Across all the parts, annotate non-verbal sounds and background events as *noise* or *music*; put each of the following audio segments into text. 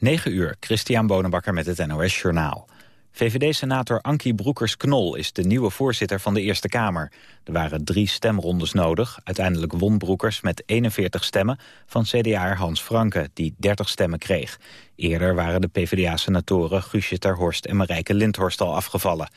9 uur, Christian Bonenbakker met het NOS Journaal. VVD-senator Ankie Broekers-Knol is de nieuwe voorzitter van de Eerste Kamer. Er waren drie stemrondes nodig. Uiteindelijk won Broekers met 41 stemmen van CDA Hans Franke, die 30 stemmen kreeg. Eerder waren de PvdA-senatoren Guusje Terhorst en Marijke Lindhorst al afgevallen.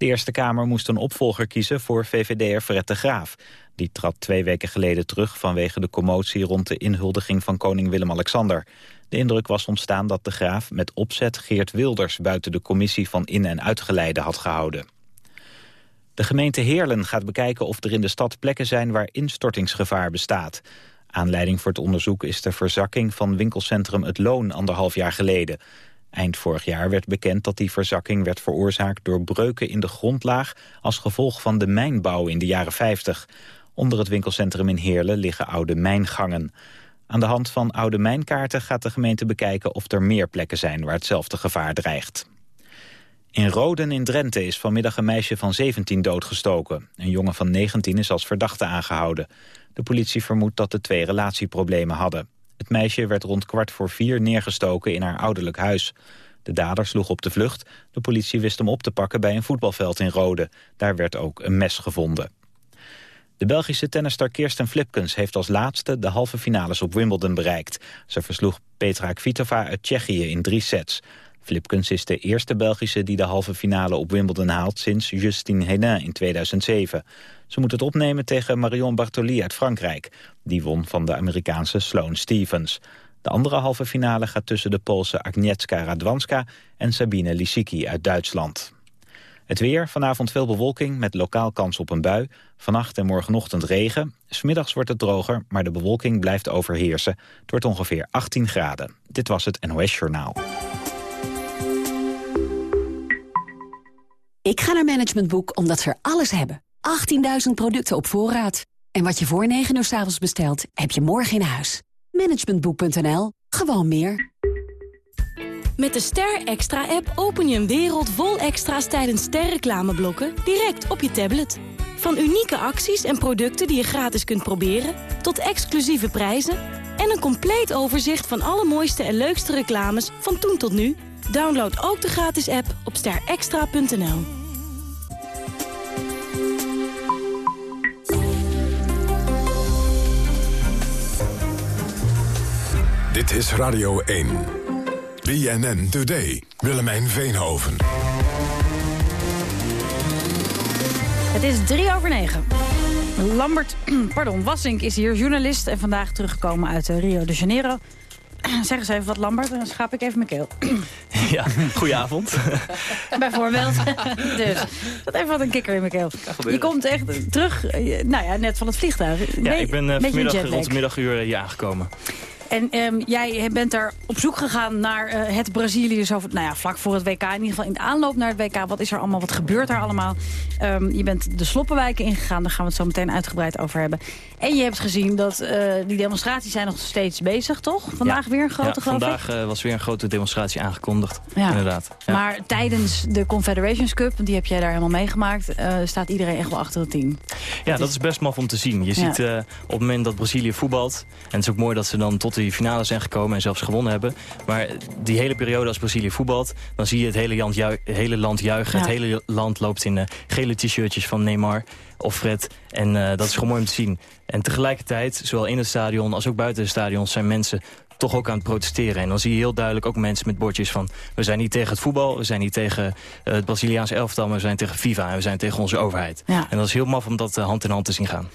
De Eerste Kamer moest een opvolger kiezen voor VVD'er Fred de Graaf. Die trad twee weken geleden terug vanwege de commotie rond de inhuldiging van koning Willem-Alexander. De indruk was ontstaan dat de graaf met opzet Geert Wilders buiten de commissie van in- en uitgeleide had gehouden. De gemeente Heerlen gaat bekijken of er in de stad plekken zijn waar instortingsgevaar bestaat. Aanleiding voor het onderzoek is de verzakking van winkelcentrum Het Loon anderhalf jaar geleden. Eind vorig jaar werd bekend dat die verzakking werd veroorzaakt door breuken in de grondlaag als gevolg van de mijnbouw in de jaren 50. Onder het winkelcentrum in Heerlen liggen oude mijngangen. Aan de hand van oude mijnkaarten gaat de gemeente bekijken of er meer plekken zijn waar hetzelfde gevaar dreigt. In Roden in Drenthe is vanmiddag een meisje van 17 doodgestoken. Een jongen van 19 is als verdachte aangehouden. De politie vermoedt dat de twee relatieproblemen hadden. Het meisje werd rond kwart voor vier neergestoken in haar ouderlijk huis. De dader sloeg op de vlucht. De politie wist hem op te pakken bij een voetbalveld in Rode. Daar werd ook een mes gevonden. De Belgische tennister Kirsten Flipkens heeft als laatste de halve finales op Wimbledon bereikt. Ze versloeg Petra Kvitova uit Tsjechië in drie sets. Flipkens is de eerste Belgische die de halve finale op Wimbledon haalt sinds Justine Henin in 2007. Ze moet het opnemen tegen Marion Bartoli uit Frankrijk. Die won van de Amerikaanse Sloane Stevens. De andere halve finale gaat tussen de Poolse Agnieszka Radwanska en Sabine Lisicki uit Duitsland. Het weer, vanavond veel bewolking met lokaal kans op een bui. Vannacht en morgenochtend regen. Smiddags wordt het droger, maar de bewolking blijft overheersen. Het wordt ongeveer 18 graden. Dit was het NOS Journaal. Ik ga naar Management Boek omdat ze er alles hebben. 18.000 producten op voorraad. En wat je voor 9 uur s avonds bestelt, heb je morgen in huis. Managementboek.nl. Gewoon meer. Met de Ster Extra-app open je een wereld vol extra's tijdens sterreclameblokken direct op je tablet. Van unieke acties en producten die je gratis kunt proberen, tot exclusieve prijzen en een compleet overzicht van alle mooiste en leukste reclames van toen tot nu. Download ook de gratis app op sterextra.nl. Dit is Radio 1. BNN Today. Willemijn Veenhoven. Het is drie over negen. Lambert *clears throat* pardon, Wassink is hier, journalist... en vandaag teruggekomen uit eh, Rio de Janeiro. *clears throat* Zeg eens even wat, Lambert, dan schaap ik even mijn keel. *clears throat* Ja, goedenavond. *laughs* Bijvoorbeeld. dus, dat even wat een kikker in mijn keel. Je komt echt terug, eh, nou ja, net van het vliegtuig. Ja, Nee, ik ben eh, vanmiddag rond de middaguur hier aangekomen. En ehm, jij bent daar op zoek gegaan naar eh, het Brazilië, zo, nou ja, vlak voor het WK. In ieder geval in de aanloop naar het WK. Wat is er allemaal, wat gebeurt er allemaal? Ehm, je bent de sloppenwijken ingegaan, daar gaan we het zo meteen uitgebreid over hebben. En je hebt gezien dat eh, die demonstraties zijn nog steeds bezig, toch? Vandaag weer een grote, ja, vandaag eh, was weer een grote demonstratie aangekondigd. Ja. Inderdaad. Ja. Maar tijdens de Confederations Cup, die heb jij daar helemaal meegemaakt... staat iedereen echt wel achter het team. Ja, dat is best maf om te zien. Je ziet op het moment dat Brazilië voetbalt... en het is ook mooi dat ze dan tot die finale zijn gekomen... en zelfs gewonnen hebben. Maar die hele periode als Brazilië voetbalt... dan zie je het hele land, hele land juichen. Ja. Het hele land loopt in eh, gele t-shirtjes van Neymar of Fred. En eh, dat is gewoon mooi om te zien. En tegelijkertijd, zowel in het stadion als ook buiten het stadion... zijn mensen toch ook aan het protesteren. En dan zie je heel duidelijk ook mensen met bordjes van... we zijn niet tegen het voetbal, we zijn niet tegen eh, het Braziliaanse elftal... maar we zijn tegen FIFA en we zijn tegen onze overheid. Ja. En dat is heel maf om dat hand in hand te zien gaan.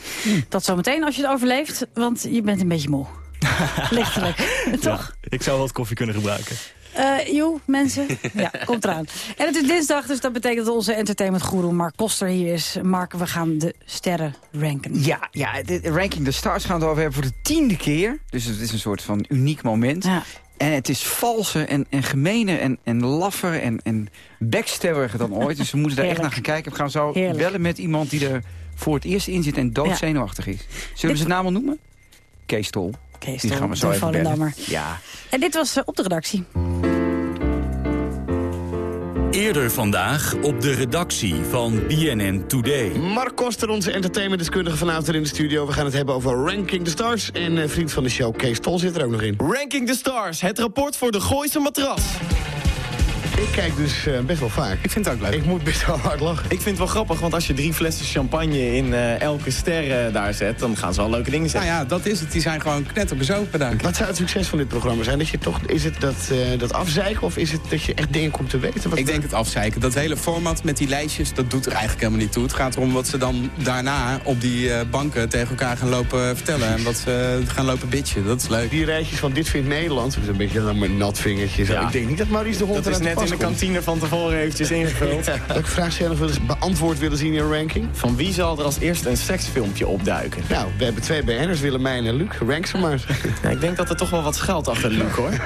Dat zometeen als je het overleeft, want je bent een beetje moe. *laughs* Lichtelijk, toch? Ja, ik zou wat koffie kunnen gebruiken. Eh joh, mensen. *laughs* Ja, komt eraan. En het is dinsdag, dus dat betekent dat onze entertainmentgoeroe Mark Koster hier is. Mark, we gaan de sterren ranken. Ja, ja de ranking de stars gaan we het over hebben voor de tiende keer. Dus het is een soort van uniek moment. Ja. En het is valser en, en gemener en, en laffer en, en backstabbiger dan ooit. Dus we moeten daar echt naar gaan kijken. We gaan zo Heerlijk. bellen met iemand die er voor het eerst in zit en doodzenuwachtig is. Zullen we Dit- zijn naam al noemen? Kees Tol. Die gaan we zo even bellen. Ja. En dit was eh, op de redactie. Eerder vandaag op de redactie van BNN Today. Mark Koster, onze entertainmentdeskundige vanavond in de studio. We gaan het hebben over Ranking the Stars. En uh, vriend van de show, Kees Tol, zit er ook nog in. Ranking the Stars, het rapport voor de Gooise matras. Ik kijk dus uh, best wel vaak. Ik vind het ook leuk. Ik moet best wel hard lachen. Ik vind het wel grappig, want als je drie flessen champagne in uh, elke ster uh, daar zet... dan gaan ze wel leuke dingen zeggen. Nou ja, dat is het. Die zijn gewoon knetterbezopen daar. Wat zou het succes van dit programma zijn? Dat je toch, is het dat, dat afzeiken of is het dat je echt dingen komt te weten? Wat ik denk het afzeiken. Dat hele format met die lijstjes, dat doet er eigenlijk helemaal niet toe. Het gaat erom wat ze dan daarna op die banken tegen elkaar gaan lopen vertellen. En wat ze gaan lopen bitchen. Dat is leuk. Die rijtjes van dit vindt Nederland, dat is een beetje dan mijn nat vingertje. Ja. Ik denk niet dat Maurice de Hond Dat is net in de kantine van tevoren eventjes ingevuld. Welke vraag zou je nog wel eens beantwoord willen zien in een ranking? Van wie zal er als eerste een seksfilmpje opduiken? Nou, we hebben twee BN'ers, Willemijn en Luc. Rank ze maar. Ja, ik denk dat er toch wel wat schuilt achter Luc, hoor. *laughs*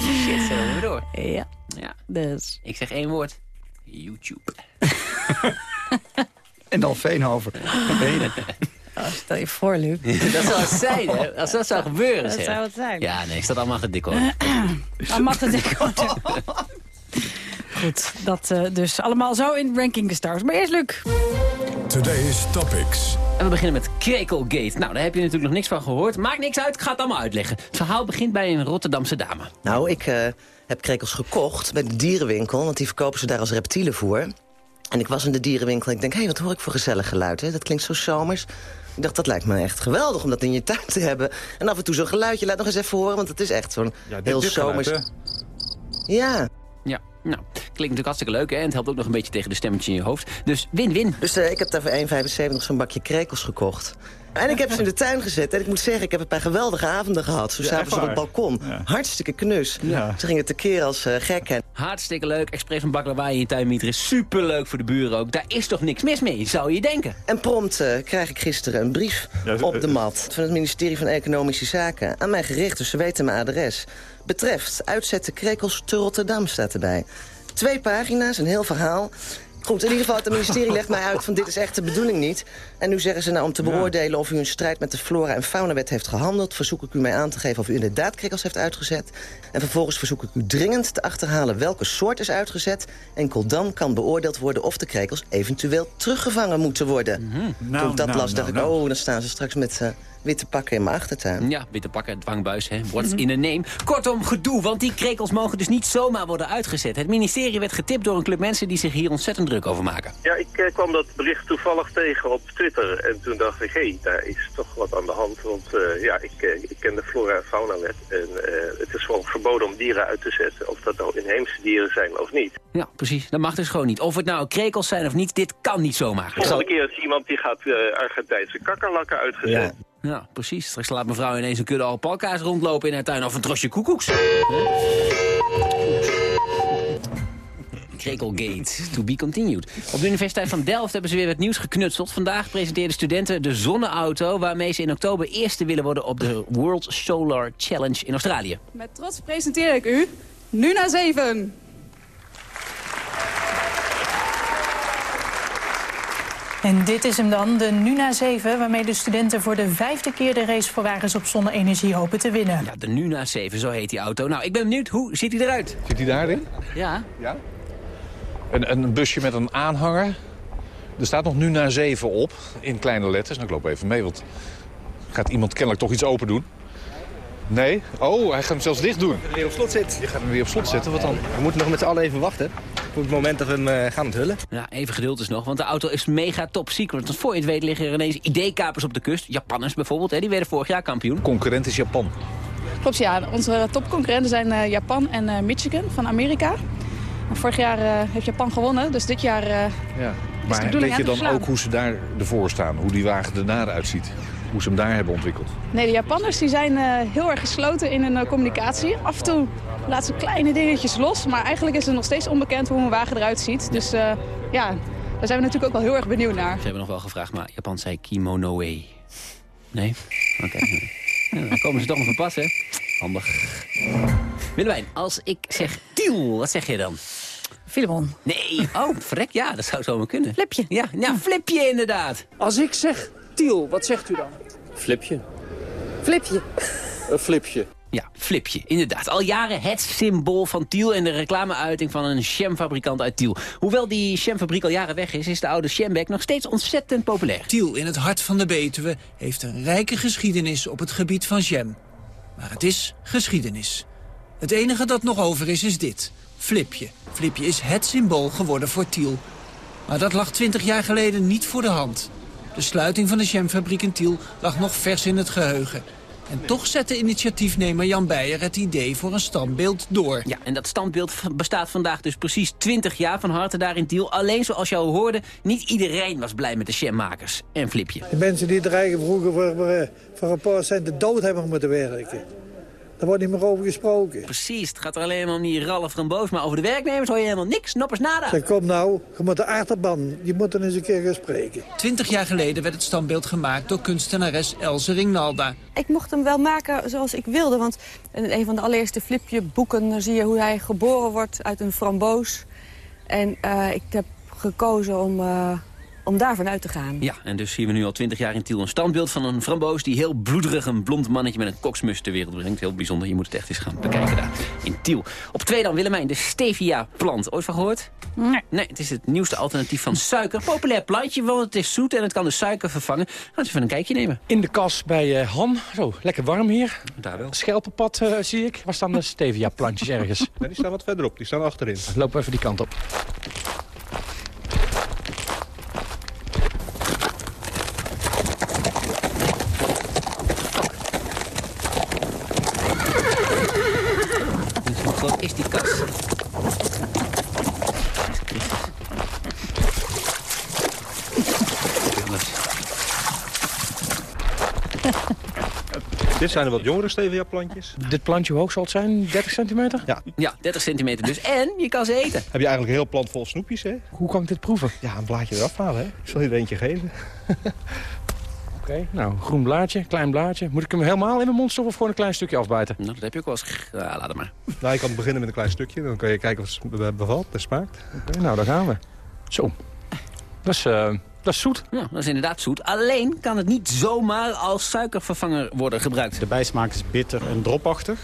Shit, zullen we door? Ja. ja. Dus. Ik zeg één woord. YouTube. *laughs* en dan Veenhoven. *laughs* Oh, stel je voor, Luc. dat zou het zijn, hè? Als dat zou gebeuren, Dat zeg. zou het zijn. Ja, nee, ik staat allemaal hoor. *clears throat* allemaal hoor. *laughs* Goed, dat uh, dus allemaal zo in Ranking the Stars. Maar eerst Luc. Today's Topics. En we beginnen met Krekelgate. Nou, daar heb je natuurlijk nog niks van gehoord. Maakt niks uit, ik ga het allemaal uitleggen. Het verhaal begint bij een Rotterdamse dame. Nou, ik uh, heb krekels gekocht bij de dierenwinkel... want die verkopen ze daar als reptielenvoer. En ik was in de dierenwinkel en ik denk... hé, hey, wat hoor ik voor gezellig geluid, hè? Dat klinkt zo zomers. Ik dacht, dat lijkt me echt geweldig om dat in je tuin te hebben. En af en toe zo'n geluidje, laat nog eens even horen... want het is echt zo'n ja, heel zomers... Geluid, ja. Ja, nou, klinkt natuurlijk hartstikke leuk, hè? En het helpt ook nog een beetje tegen de stemmetje in je hoofd. Dus win-win. Dus uh, ik heb daar voor 1,75 zo'n bakje krekels gekocht. En ik heb ze in de tuin gezet. En ik moet zeggen, ik heb een paar geweldige avonden gehad. Zo Ja, s'avonds echt op het balkon. Ja. Hartstikke knus. Ja. Ze gingen tekeer als uh, gekken. Hartstikke leuk. Expres een baklava in je tuinmieter is superleuk voor de buren ook. Daar is toch niks mis mee, zou je denken? En prompt uh, krijg ik gisteren een brief Ja, op eh, de mat... van het ministerie van Economische Zaken. Aan mij gericht, dus ze weten mijn adres. Betreft uitzetten krekels te Rotterdam staat erbij. Twee pagina's, een heel verhaal. Goed, in ieder geval, het ministerie legt mij uit van dit is echt de bedoeling niet. En nu zeggen ze nou om te beoordelen of u in strijd met de flora- en faunawet heeft gehandeld... verzoek ik u mij aan te geven of u inderdaad krekels heeft uitgezet. En vervolgens verzoek ik u dringend te achterhalen welke soort is uitgezet. Enkel dan kan beoordeeld worden of de krekels eventueel teruggevangen moeten worden. Toen ik dat nou, las, dacht nou, ik, nou. oh, dan staan ze straks met eh, witte pakken in mijn achtertuin. Ja, witte pakken, dwangbuis, hè. What's in a name? Kortom, gedoe, want die krekels mogen dus niet zomaar worden uitgezet. Het ministerie werd getipt door een club mensen die zich hier ontzettend druk over maken. Ja, ik eh, kwam dat bericht toevallig tegen op Twitter. En toen dacht ik, hé, hey, daar is toch wat aan de hand. Want eh, ja, ik, eh, ik ken de flora- en faunawet. En eh, het is gewoon verboden om dieren uit te zetten. Of dat nou inheemse dieren zijn of niet. Ja, precies. Dat mag dus gewoon niet. Of het nou krekels zijn of niet, dit kan niet zomaar. Ik zal- Volgende keer is iemand die gaat Argentijnse kakkerlakken uitgezet. Ja, precies. Straks laat mevrouw ineens een kudde alpaca's rondlopen in haar tuin of een trosje koekoeks. Krekelgate, to be continued. Op de Universiteit van Delft hebben ze weer wat nieuws geknutseld. Vandaag presenteerden studenten de zonneauto... waarmee ze in oktober eerste willen worden op de World Solar Challenge in Australië. Met trots presenteer ik u nu naar 7. En dit is hem dan, de Nuna 7, waarmee de studenten voor de vijfde keer de race voor wagens op zonne-energie hopen te winnen. Ja, de Nuna 7, zo heet die auto. Nou, ik ben benieuwd, hoe ziet hij eruit? Zit hij daarin? Ja. Ja. Een, een busje met een aanhanger. Er staat nog nu naar 7 op, in kleine letters. Nou, ik loop even mee, want gaat iemand kennelijk toch iets open doen? Nee? Oh, hij gaat hem zelfs dicht doen. weer op slot zit. Je gaat hem weer op slot zetten, wat dan? We moeten nog met z'n allen even wachten. Op het moment dat we hem eh, gaan onthullen. Ja, even geduld dus nog, want de auto is mega top secret. Want voor je het weet liggen er ineens ID-kapers op de kust. Japanners bijvoorbeeld, hè, die werden vorig jaar kampioen. Concurrent is Japan. Klopt, ja. Onze topconcurrenten zijn eh, Japan en eh, Michigan van Amerika. En vorig jaar eh, heeft Japan gewonnen, dus dit jaar... eh, Ja. de Maar weet je dan ook hoe ze daar ervoor staan? Hoe die wagen ernaar uitziet? Hoe ze hem daar hebben ontwikkeld? Nee, de Japanners die zijn eh, heel erg gesloten in hun eh, communicatie. Af en toe laten ze kleine dingetjes los, maar eigenlijk is het nog steeds onbekend hoe een wagen eruit ziet. Dus eh, ja, daar zijn we natuurlijk ook wel heel erg benieuwd naar. Ze hebben nog wel gevraagd, maar Japan zei kimonoe. Nee? Oké. *laughs* Ja, dan komen ze toch nog van pas, hè? Handig. Willemijn, als ik zeg tiel, wat zeg je dan? Filemon. Nee, oh, vrek, ja, dat zou zomaar kunnen. Flipje. Ja, ja flipje inderdaad. Als ik zeg Tiel, wat zegt u dan? Flipje. Flipje. Een flipje. Ja, Flipje, inderdaad. Al jaren het symbool van Tiel en de reclameuiting van een jamfabrikant uit Tiel. Hoewel die jamfabriek al jaren weg is, is de oude jambag nog steeds ontzettend populair. Tiel in het hart van de Betuwe heeft een rijke geschiedenis op het gebied van jam. Maar het is geschiedenis. Het enige dat nog over is, is dit. Flipje. Flipje is het symbool geworden voor Tiel. Maar dat lag twintig jaar geleden niet voor de hand. De sluiting van de jamfabriek in Tiel lag nog vers in het geheugen. En toch zette initiatiefnemer Jan Beijer het idee voor een standbeeld door. Ja, en dat standbeeld bestaat vandaag dus precies 20 jaar van harte daar in Tiel. Alleen zoals je al hoorde, niet iedereen was blij met de jammakers en Flipje. De mensen die er eigenlijk vroeger voor, voor een paar centen dood hebben moeten werken. Daar wordt niet meer over gesproken. Precies, het gaat er alleen maar om die Ralf Ramboos. Maar over de werknemers hoor je helemaal niks, noppers nada. Zeg, kom nou, je moet de achterban, die moeten eens een keer gaan spreken. Twintig jaar geleden werd het standbeeld gemaakt door kunstenares Else Ringnalda. Ik mocht hem wel maken zoals ik wilde, want in een van de allereerste flipje boeken zie je hoe hij geboren wordt uit een framboos. En uh, ik heb gekozen om... Uh, om daarvan uit te gaan. Ja, en dus zien we nu al twintig jaar in Tiel een standbeeld van een framboos... die heel bloederig een blond mannetje met een koksmus ter wereld brengt. Heel bijzonder, je moet het echt eens gaan bekijken daar in Tiel. Op twee dan Willemijn, de stevia-plant. Ooit van gehoord? Nee. Nee, het is het nieuwste alternatief van suiker. Populair plantje, want het is zoet en het kan de suiker vervangen. Gaan we even een kijkje nemen. In de kas bij uh, Han. Zo, lekker warm hier. Daar wel. Schelpenpad uh, zie ik. Waar staan de stevia-plantjes ergens? *laughs* Nee, die staan wat verderop. Die staan achterin. Lopen we even die kant op. is die kas? Dit zijn de wat jongere stevia-plantjes. Dit plantje, hoe hoog zal het zijn? 30 centimeter? Ja. Ja, 30 centimeter dus. En je kan ze eten. Heb je eigenlijk een heel plant vol snoepjes, hè? Hoe kan ik dit proeven? Ja, een blaadje eraf halen, hè? Ik zal je er eentje geven. *laughs* Oké, okay, nou, groen blaadje, klein blaadje. Moet ik hem helemaal in mijn mond stoppen of gewoon een klein stukje afbijten? Nou, dat heb je ook wel eens... Ja, laat het maar. Nou, je kan beginnen met een klein stukje. Dan kan je kijken of het bevalt, het smaakt. Oké, okay, nou, daar gaan we. Zo. Dat is, uh, dat is zoet. Ja, dat is inderdaad zoet. Alleen kan het niet zomaar als suikervervanger worden gebruikt. De bijsmaak is bitter en dropachtig.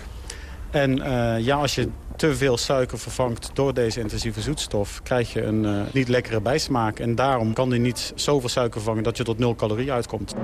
En uh, ja, als je te veel suiker vervangt door deze intensieve zoetstof... krijg je een uh, niet lekkere bijsmaak. En daarom kan die niet zoveel suiker vervangen dat je tot nul calorie uitkomt.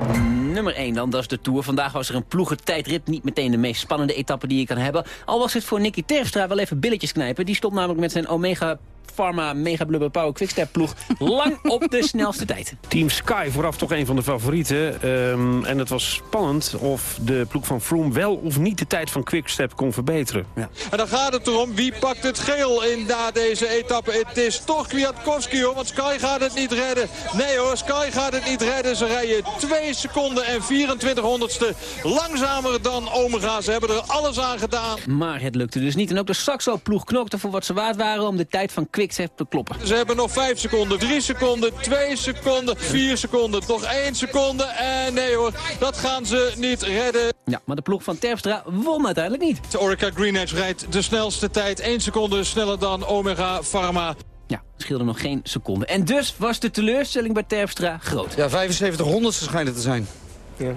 Nummer 1 dan, dat is de Tour. Vandaag was er een ploegentijdrit. Niet meteen de meest spannende etappe die je kan hebben. Al was het voor Nicky Terpstra wel even billetjes knijpen. Die stopt namelijk met zijn Omega Pharma Mega Blubber Power Quickstep ploeg *laughs* lang op de snelste tijd. Team Sky vooraf toch een van de favorieten. Um, en het was spannend of de ploeg van Froome wel of niet de tijd van Quickstep kon verbeteren. Ja. En dan gaat het erom wie pakt het geel in na deze etappe. Het is toch Kwiatkowski hoor, want Sky gaat het niet redden. Nee hoor, Sky gaat het niet redden. Ze rijden 2 seconden en 24 honderdste langzamer dan Omega. Ze hebben er alles aan gedaan. Maar het lukte dus niet. En ook de Saxo-ploeg knokte voor wat ze waard waren om de tijd van Quickstep te kloppen. Ze hebben nog 5 seconden, 3 seconden, 2 seconden, 4 seconden, nog 1 seconde. En nee hoor, dat gaan ze niet redden. Ja, maar de ploeg van Terpstra won uiteindelijk niet. De Orica Green Edge rijdt de snelste tijd. 1 seconde sneller dan Omega Pharma. Ja, scheelde nog geen seconde. En dus was de teleurstelling bij Terpstra groot. Ja, 75 honderdste schijnt het te zijn. Ja.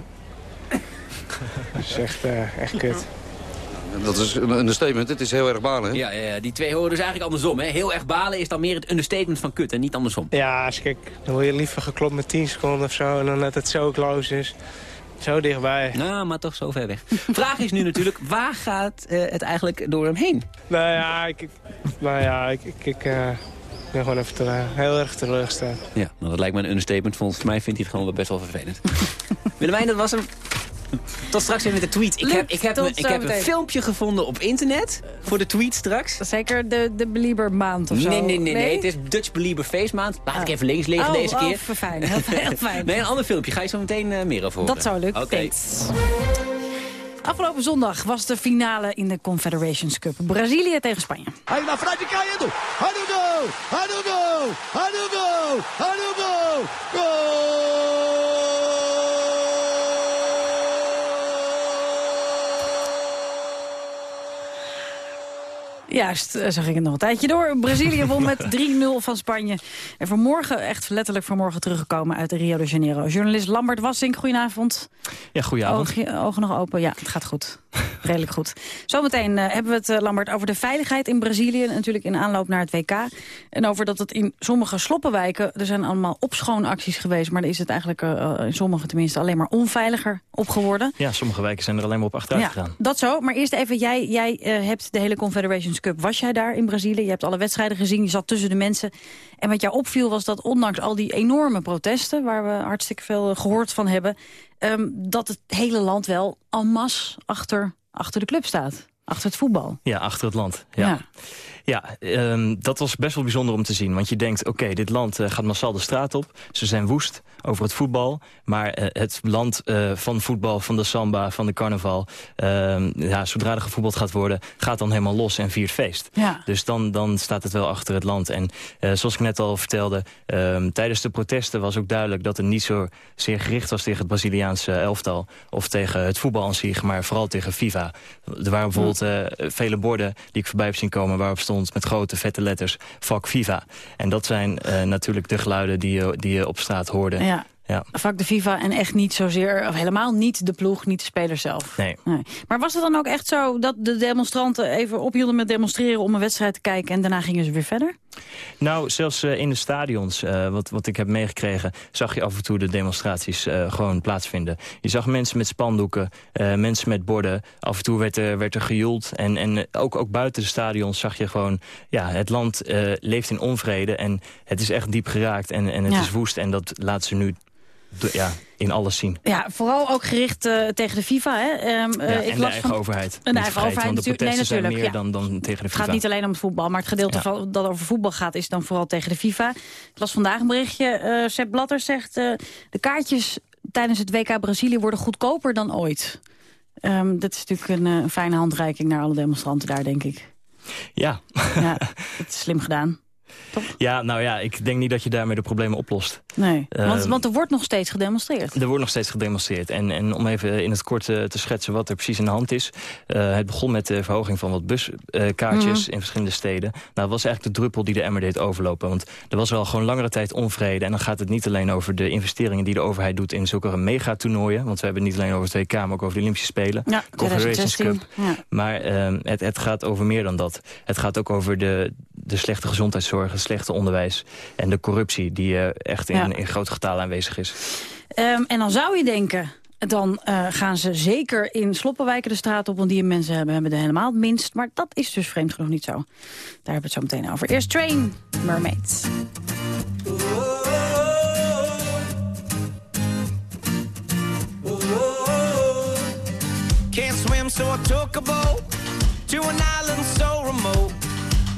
*laughs* dat is echt, uh, echt kut. Dat is een understatement. Het is heel erg balen. Hè? Ja, ja, die twee horen dus eigenlijk andersom. Hè? Heel erg balen is dan meer het understatement van kut en niet andersom. Ja, kijk, dan word je liever geklopt met 10 seconden of zo... en dan dat het zo close is. Zo dichtbij. Nou, maar toch zo ver weg. *laughs* Vraag is nu natuurlijk, waar gaat uh, het eigenlijk door hem heen? Nou ja, ik, ik nou ja, ik, ik, ik uh, ben gewoon even te, heel erg teleurgesteld. Ja, nou, dat lijkt me een understatement. Volgens mij vindt hij het gewoon best wel vervelend. *laughs* Willemijn, dat was hem. *laughs* Tot straks weer met de tweet. Ik heb, ik heb, ik heb een filmpje gevonden op internet voor de tweet straks. Zeker de, de Belieber maand of zo? Nee, nee, nee, nee. Het is Dutch Belieber Face maand. Laat ik even links liggen oh, deze keer. Oh, fijn. Heel, heel fijn. *laughs* nee, een ander filmpje. Ga je zo meteen uh, meer over horen. Dat zou lukken. Oké. Afgelopen zondag was de finale in de Confederations Cup. Brazilië tegen Spanje. Aí na frente caindo. Olha o gol! Olha o Juist, zo ging het nog een tijdje door. Brazilië won met *laughs* 3-0 van Spanje. En vanmorgen, echt letterlijk vanmorgen teruggekomen uit Rio de Janeiro. Journalist Lambert Wassink, goedenavond. Ja, goedenavond. Oog, ogen nog open, ja, het gaat goed. redelijk goed. Zometeen uh, hebben we het, uh, Lambert, over de veiligheid in Brazilië. Natuurlijk in aanloop naar het WK. En over dat het in sommige sloppenwijken... er zijn allemaal opschoonacties geweest... maar er is het eigenlijk uh, in sommige tenminste alleen maar onveiliger op geworden. Ja, sommige wijken zijn er alleen maar op achteruit ja, gegaan. Dat zo, maar eerst even, jij, jij hebt de hele Was jij daar in Brazilië? Je hebt alle wedstrijden gezien, je zat tussen de mensen. En wat jou opviel was dat ondanks al die enorme protesten... waar we hartstikke veel gehoord van hebben... Um, dat het hele land wel en masse achter, achter de club staat. Achter het voetbal. Ja, achter het land. Ja. ja. Ja, um, dat was best wel bijzonder om te zien. Want je denkt, oké, dit land uh, gaat massaal de straat op. Ze zijn woest over het voetbal. Maar uh, het land uh, van voetbal, van de samba, van de carnaval... Ehm, ja, zodra er gevoetbald gaat worden, gaat dan helemaal los en viert feest. Ja. Dus dan, dan staat het wel achter het land. En zoals ik net al vertelde, um, tijdens de protesten was ook duidelijk... dat het niet zo zeer gericht was tegen het Braziliaanse elftal... of tegen het voetbal aan zich, maar vooral tegen FIFA. Er waren bijvoorbeeld vele borden die ik voorbij heb zien komen... waarop stond met grote vette letters vak FIFA. En dat zijn uh, natuurlijk de geluiden die je, die je op straat hoorde. Ja. Ja. Vak de FIFA en echt niet zozeer, of helemaal niet de ploeg, niet de speler zelf. Nee. nee. Maar was het dan ook echt zo dat de demonstranten even ophielden met demonstreren om een wedstrijd te kijken en daarna gingen ze weer verder? Nou, zelfs uh, in de stadions, uh, wat, wat ik heb meegekregen... zag je af en toe de demonstraties uh, gewoon plaatsvinden. Je zag mensen met spandoeken, mensen met borden. Af en toe werd er, werd er gejoeld. En, en ook, ook buiten de stadions zag je gewoon... ja, het land leeft in onvrede en het is echt diep geraakt en, en het Ja. is woest. En dat laat ze nu ja, in alles zien. Ja, vooral ook gericht eh, tegen de FIFA. Hè. Ehm, eh, ik en de eigen van- overheid. En Niet de eigen overheid want de natuurlijk. Nee, natuurlijk. meer ja. dan, dan tegen de Het FIFA. gaat niet alleen om het voetbal, maar het gedeelte Ja. van, dat over voetbal gaat... is dan vooral tegen de FIFA. Ik las vandaag een berichtje. Sepp Blatter zegt... de kaartjes tijdens het WK Brazilië worden goedkoper dan ooit. Ehm, dat is natuurlijk een fijne handreiking naar alle demonstranten daar, denk ik. Ja. Ja, *laughs* dat is slim gedaan. Ja, nou ja, ik denk niet dat je daarmee de problemen oplost. Nee, want, Ehm, want er wordt nog steeds gedemonstreerd. Er wordt nog steeds gedemonstreerd. En, en om even in het kort eh, te schetsen wat er precies in de hand is. eh, het begon met de verhoging van wat buskaartjes Mhm. in verschillende steden. Nou, dat was eigenlijk de druppel die de emmer deed overlopen. Want er was wel gewoon langere tijd onvrede. En dan gaat het niet alleen over de investeringen die de overheid doet... in zulke megatoernooien. Want we hebben het niet alleen over het WK, maar ook over de Olympische Spelen. Ja, Confederations 2016. Cup. Ja. Maar ehm, het, het gaat over meer dan dat. Het gaat ook over de, de slechte gezondheidszorg, het slechte onderwijs... en de corruptie die eh, echt in, Ja. in grote getalen aanwezig is. Ehm, en dan zou je denken, dan eh, gaan ze zeker in sloppenwijken de straat op... want die mensen hebben, hebben er helemaal het minst. Maar dat is dus vreemd genoeg niet zo. Daar hebben we het zo meteen over. Eerst Train, Mermaids. Can't swim, so I took a boat to an island so remote.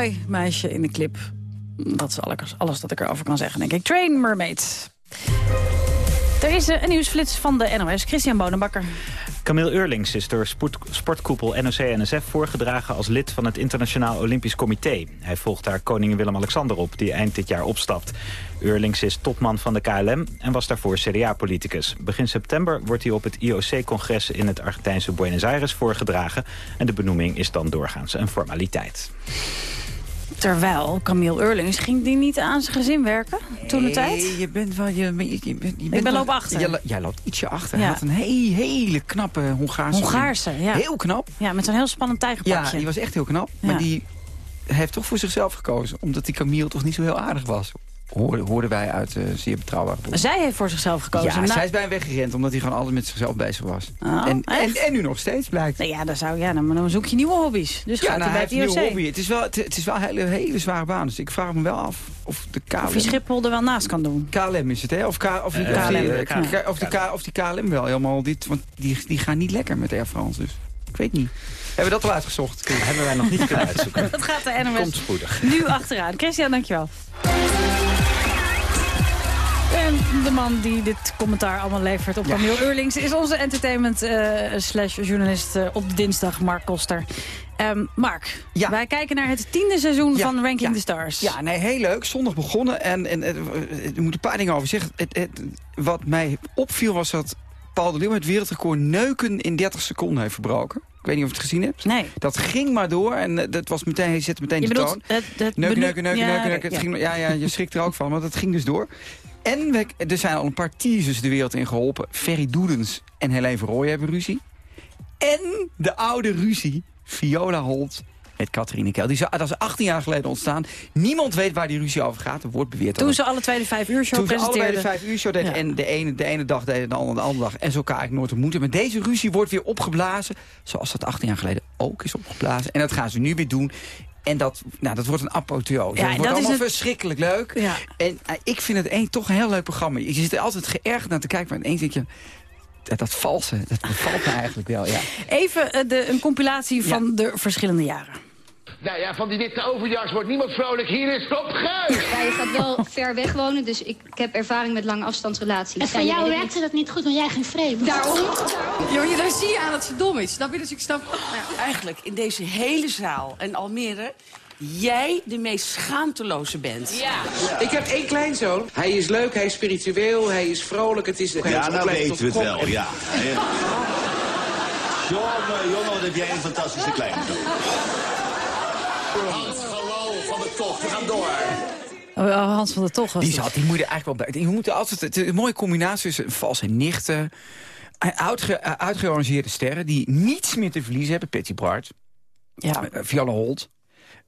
Bloedmooi meisje in de clip. Dat is alles, alles dat ik erover kan zeggen, denk ik. Train Mermaid. Er is eh, een nieuwsflits van de NOS. Christian Bonenbakker. Camille Eurlings is door sport- sportkoepel NOC-NSF voorgedragen als lid van het Internationaal Olympisch Comité. Hij volgt daar koning Willem-Alexander op, die eind dit jaar opstapt. Eurlings is topman van de KLM en was daarvoor CDA-politicus. Begin september wordt hij op het IOC-congres in het Argentijnse Buenos Aires voorgedragen. En de benoeming is dan doorgaans een formaliteit. Terwijl Camille Eurlings ging die niet aan zijn gezin werken toen de tijd? Nee, je bent wel... Je, je, je, bent- bent ben wel- loop achter. Jij, lo- jij loopt ietsje achter. Ja. Hij had een he- hele knappe Hongaarse... Hongaarse, ja. Heel knap. Ja, met zo'n heel spannend Ja, tijgerpakje. die was echt heel knap. Maar Ja. die heeft toch voor zichzelf gekozen. Omdat die Camille toch niet zo heel aardig was. Hoorden, hoorden wij uit eh, zeer betrouwbare bronnen. Zij heeft voor zichzelf gekozen. Ja, Nou- zij is bij hem weggerend omdat hij gewoon altijd met zichzelf bezig was. Oh, en, en, en nu nog steeds blijkt. Nou ja, dan, zou, ja dan, dan zoek je nieuwe hobby's. Dus ja, gaat nou, hij heeft het een nieuwe hobby. Het is wel, het, het is wel een hele, hele zware baan. Dus ik vraag me wel af of de KLM... Of je Schiphol er wel naast kan doen. KLM is het, hè? Of, K, of, die- Eh, of, die- KLM, K- of, die K, of die KLM wel helemaal dit... Want die, die gaan niet lekker met Air France, dus ik weet niet. Hebben we dat al uitgezocht? Hebben wij nog niet kunnen uitzoeken. *laughs* Dat gaat de NOS Komt spoedig. nu achteraan. Christian, dankjewel. En de man die dit commentaar allemaal levert op Camille Eurlings... is onze entertainment eh, slash journalist eh, op dinsdag, Mark Koster. Ehm, Mark, wij kijken naar het tiende seizoen Ja, van Ranking ja. the Stars. Ja, nee, heel leuk. Zondag begonnen. En, en, en eh, ik moet een paar dingen over zeggen. Het, het, wat mij opviel was dat Paul de Leeuw het wereldrecord neuken in 30 seconden heeft verbroken. Ik weet niet of je het gezien hebt. Nee. Dat ging maar door en dat was meteen, hij zette meteen Je de bedoelt toon. het- het neuken, neuken, neuken, Ja, neuken. Het ja. ging, ja, ja, je schrikt er ook van, maar dat ging dus door. En we, er zijn al een paar teasers de wereld in geholpen. Ferry Doedens en Helene Verrooy hebben ruzie. En de oude ruzie, Viola Holt met Catharine Kel. Die is, dat is 18 jaar geleden ontstaan. Niemand weet waar die ruzie over gaat. Er wordt beweerd dat Toen ze alle twee de vijf uur show toen ze allebei de presenteerden. vijf uur show deden. Ja. En de ene, de ene dag deden, de andere de andere dag. En zo elkaar eigenlijk nooit ontmoeten. Maar deze ruzie wordt weer opgeblazen. Zoals dat 18 jaar geleden ook is opgeblazen. En dat gaan ze nu weer doen. En dat, nou, dat wordt een apotheose. Ja, dat wordt dat is allemaal het- verschrikkelijk leuk. Ja. En eh, ik vind het een, toch een heel leuk programma. Je zit er altijd geërgerd naar te kijken. Maar ineens denk je... Dat, dat valse, dat bevalt me eigenlijk wel, ja. Even eh, de, een compilatie van de verschillende jaren. Nou ja, van die witte overjas wordt niemand vrolijk. Hier is Top Geus. Ja, je gaat wel ver weg wonen, dus ik, ik heb ervaring met lange afstandsrelaties. En voor je jou werkte dat niet goed, want jij ging vreemd. Daarom. Joh, daar zie je aan dat ze dom is. Snap je? Dus ik snap... Nou, eigenlijk in deze hele zaal en Almere... jij de meest schaamteloze bent. Ja. Ik heb één kleinzoon. Hij is leuk, hij is spiritueel, hij is vrolijk. Het is, Ja, nou weten we het wel, ja. Jongen, jongen, wat heb jij een fantastische kleinzoon. Hans, gewoon van de tocht. We gaan door. Oh, oh, Hans van der Toch was Die, zat, die moet je eigenlijk wel bij. Je moet altijd, het is een mooie combinatie tussen valse nichten... Uitge, eh, uitgeorganiseerde sterren die niets meer te verliezen hebben. Patty Bart, ja. uh, Viola Holt,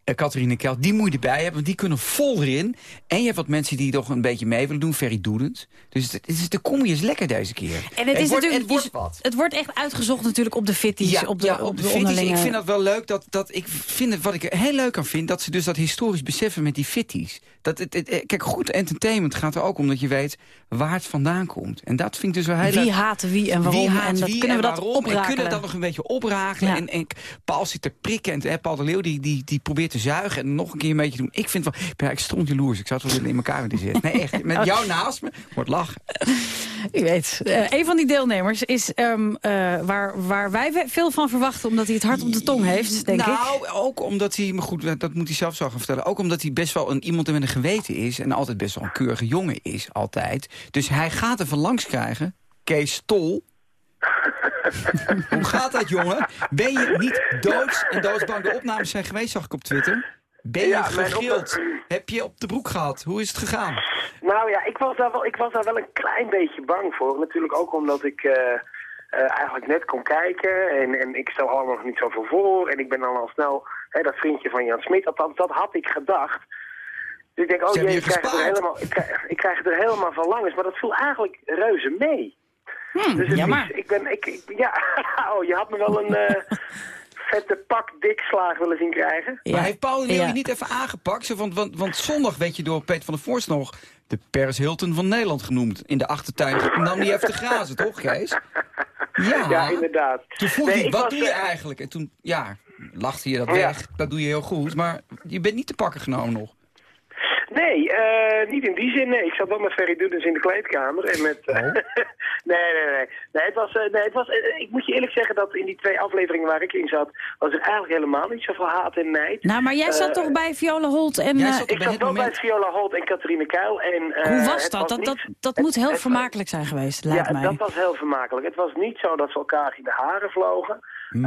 Catharine Kel. Die moet je erbij hebben, want die kunnen vol erin. En je hebt wat mensen die toch een beetje mee willen doen. Ferry Doedens. Dus het, is, de comedy is lekker deze keer. En het, is wordt, natuurlijk, het wordt wat. het wordt echt uitgezocht natuurlijk op de fitties, op de, ja, op de, fitties. onderlinge... Ik vind dat wel leuk. Dat, dat, ik vind het, wat ik er heel leuk aan vind, dat ze dus dat historisch beseffen met die fitties. Dat het, het- het- kijk, goed entertainment gaat er ook om dat je weet waar het vandaan komt. En dat vind ik dus wel heel Wie leuk. haat wie en waarom, Wie haat en dat wie kunnen we en dat waarom, En kunnen we dat nog een beetje oprakelen. Ja. En, en Paul zit te prikken. En hè, Paul de Leeuw die, die, die probeert te zuigen en nog een keer een beetje doen. Ik vind wel, ik ben eigenlijk stront jaloers. Ik zou het wel willen in elkaar willen zetten. Nee, echt. Met *laughs* jou naast me wordt lachen. Wie weet. Eh, een van die deelnemers is ehm, eh, waar, waar wij veel van verwachten... omdat hij het hart op de tong heeft, denk ik. nou, ook omdat hij, maar goed, dat moet hij zelf zo gaan vertellen. Ook omdat hij best wel een, iemand met een geweten is. En altijd best wel een keurige jongen is, altijd. Dus hij gaat er van langs krijgen. Kees Tol. *laughs* Hoe gaat dat, jongen? Ben je niet doods en doodsbang? De opnames zijn geweest, zag ik op Twitter. Ben je Ja? Heb je op de broek gehad? Hoe is het gegaan? Nou ja, ik was, daar wel, ik was daar wel een klein beetje bang voor. Natuurlijk ook omdat ik eh, eh, eigenlijk net kon kijken. En, en ik stel allemaal nog niet zoveel voor. En ik ben dan al snel hè, dat vriendje van Jan Smit. Althans, dat had ik gedacht. Dus ik denk, oh jee, ik je krijg, er helemaal, ik, krijg, ik krijg het er helemaal van langs. Maar dat viel eigenlijk reuze mee. Dus jammer. is- ik ben, ik, ik- ja, *laughs* oh, je had me wel een eh, *laughs* vette pak dikslaag willen zien krijgen. Maar heeft Paul Ja. je niet even aangepakt? Zo, want, want, want zondag werd je door Peter van der Voorst nog de Paris Hilton van Nederland genoemd. In de achtertuin. En nam die even te grazen, toch, Kees? Ja, Ja, inderdaad. Toen vroeg Nee, hij, wat was, doe je eh, eigenlijk? En toen, ja, lachte je dat Ja. weg. Dat doe je heel goed. Maar je bent niet te pakken genomen nog. Nee, eh, niet in die zin. Nee, ik zat wel met Ferry Doedens in de kleedkamer. En met, Oh. *laughs* nee, nee, nee. nee, het was, eh, nee het was, eh, ik moet je eerlijk zeggen dat in die twee afleveringen waar ik in zat... was er eigenlijk helemaal niet zoveel haat en nijd. Nou, maar jij zat toch bij Viola Holt en... eh, ik zat wel bij Viola Holt en Catharine Kuil. En, eh, hoe was dat? Dat, niet- dat, dat het- moet heel het- vermakelijk zijn geweest, lijkt ja, mij. dat was heel vermakelijk. Het was niet zo dat ze elkaar in de haren vlogen. Eh,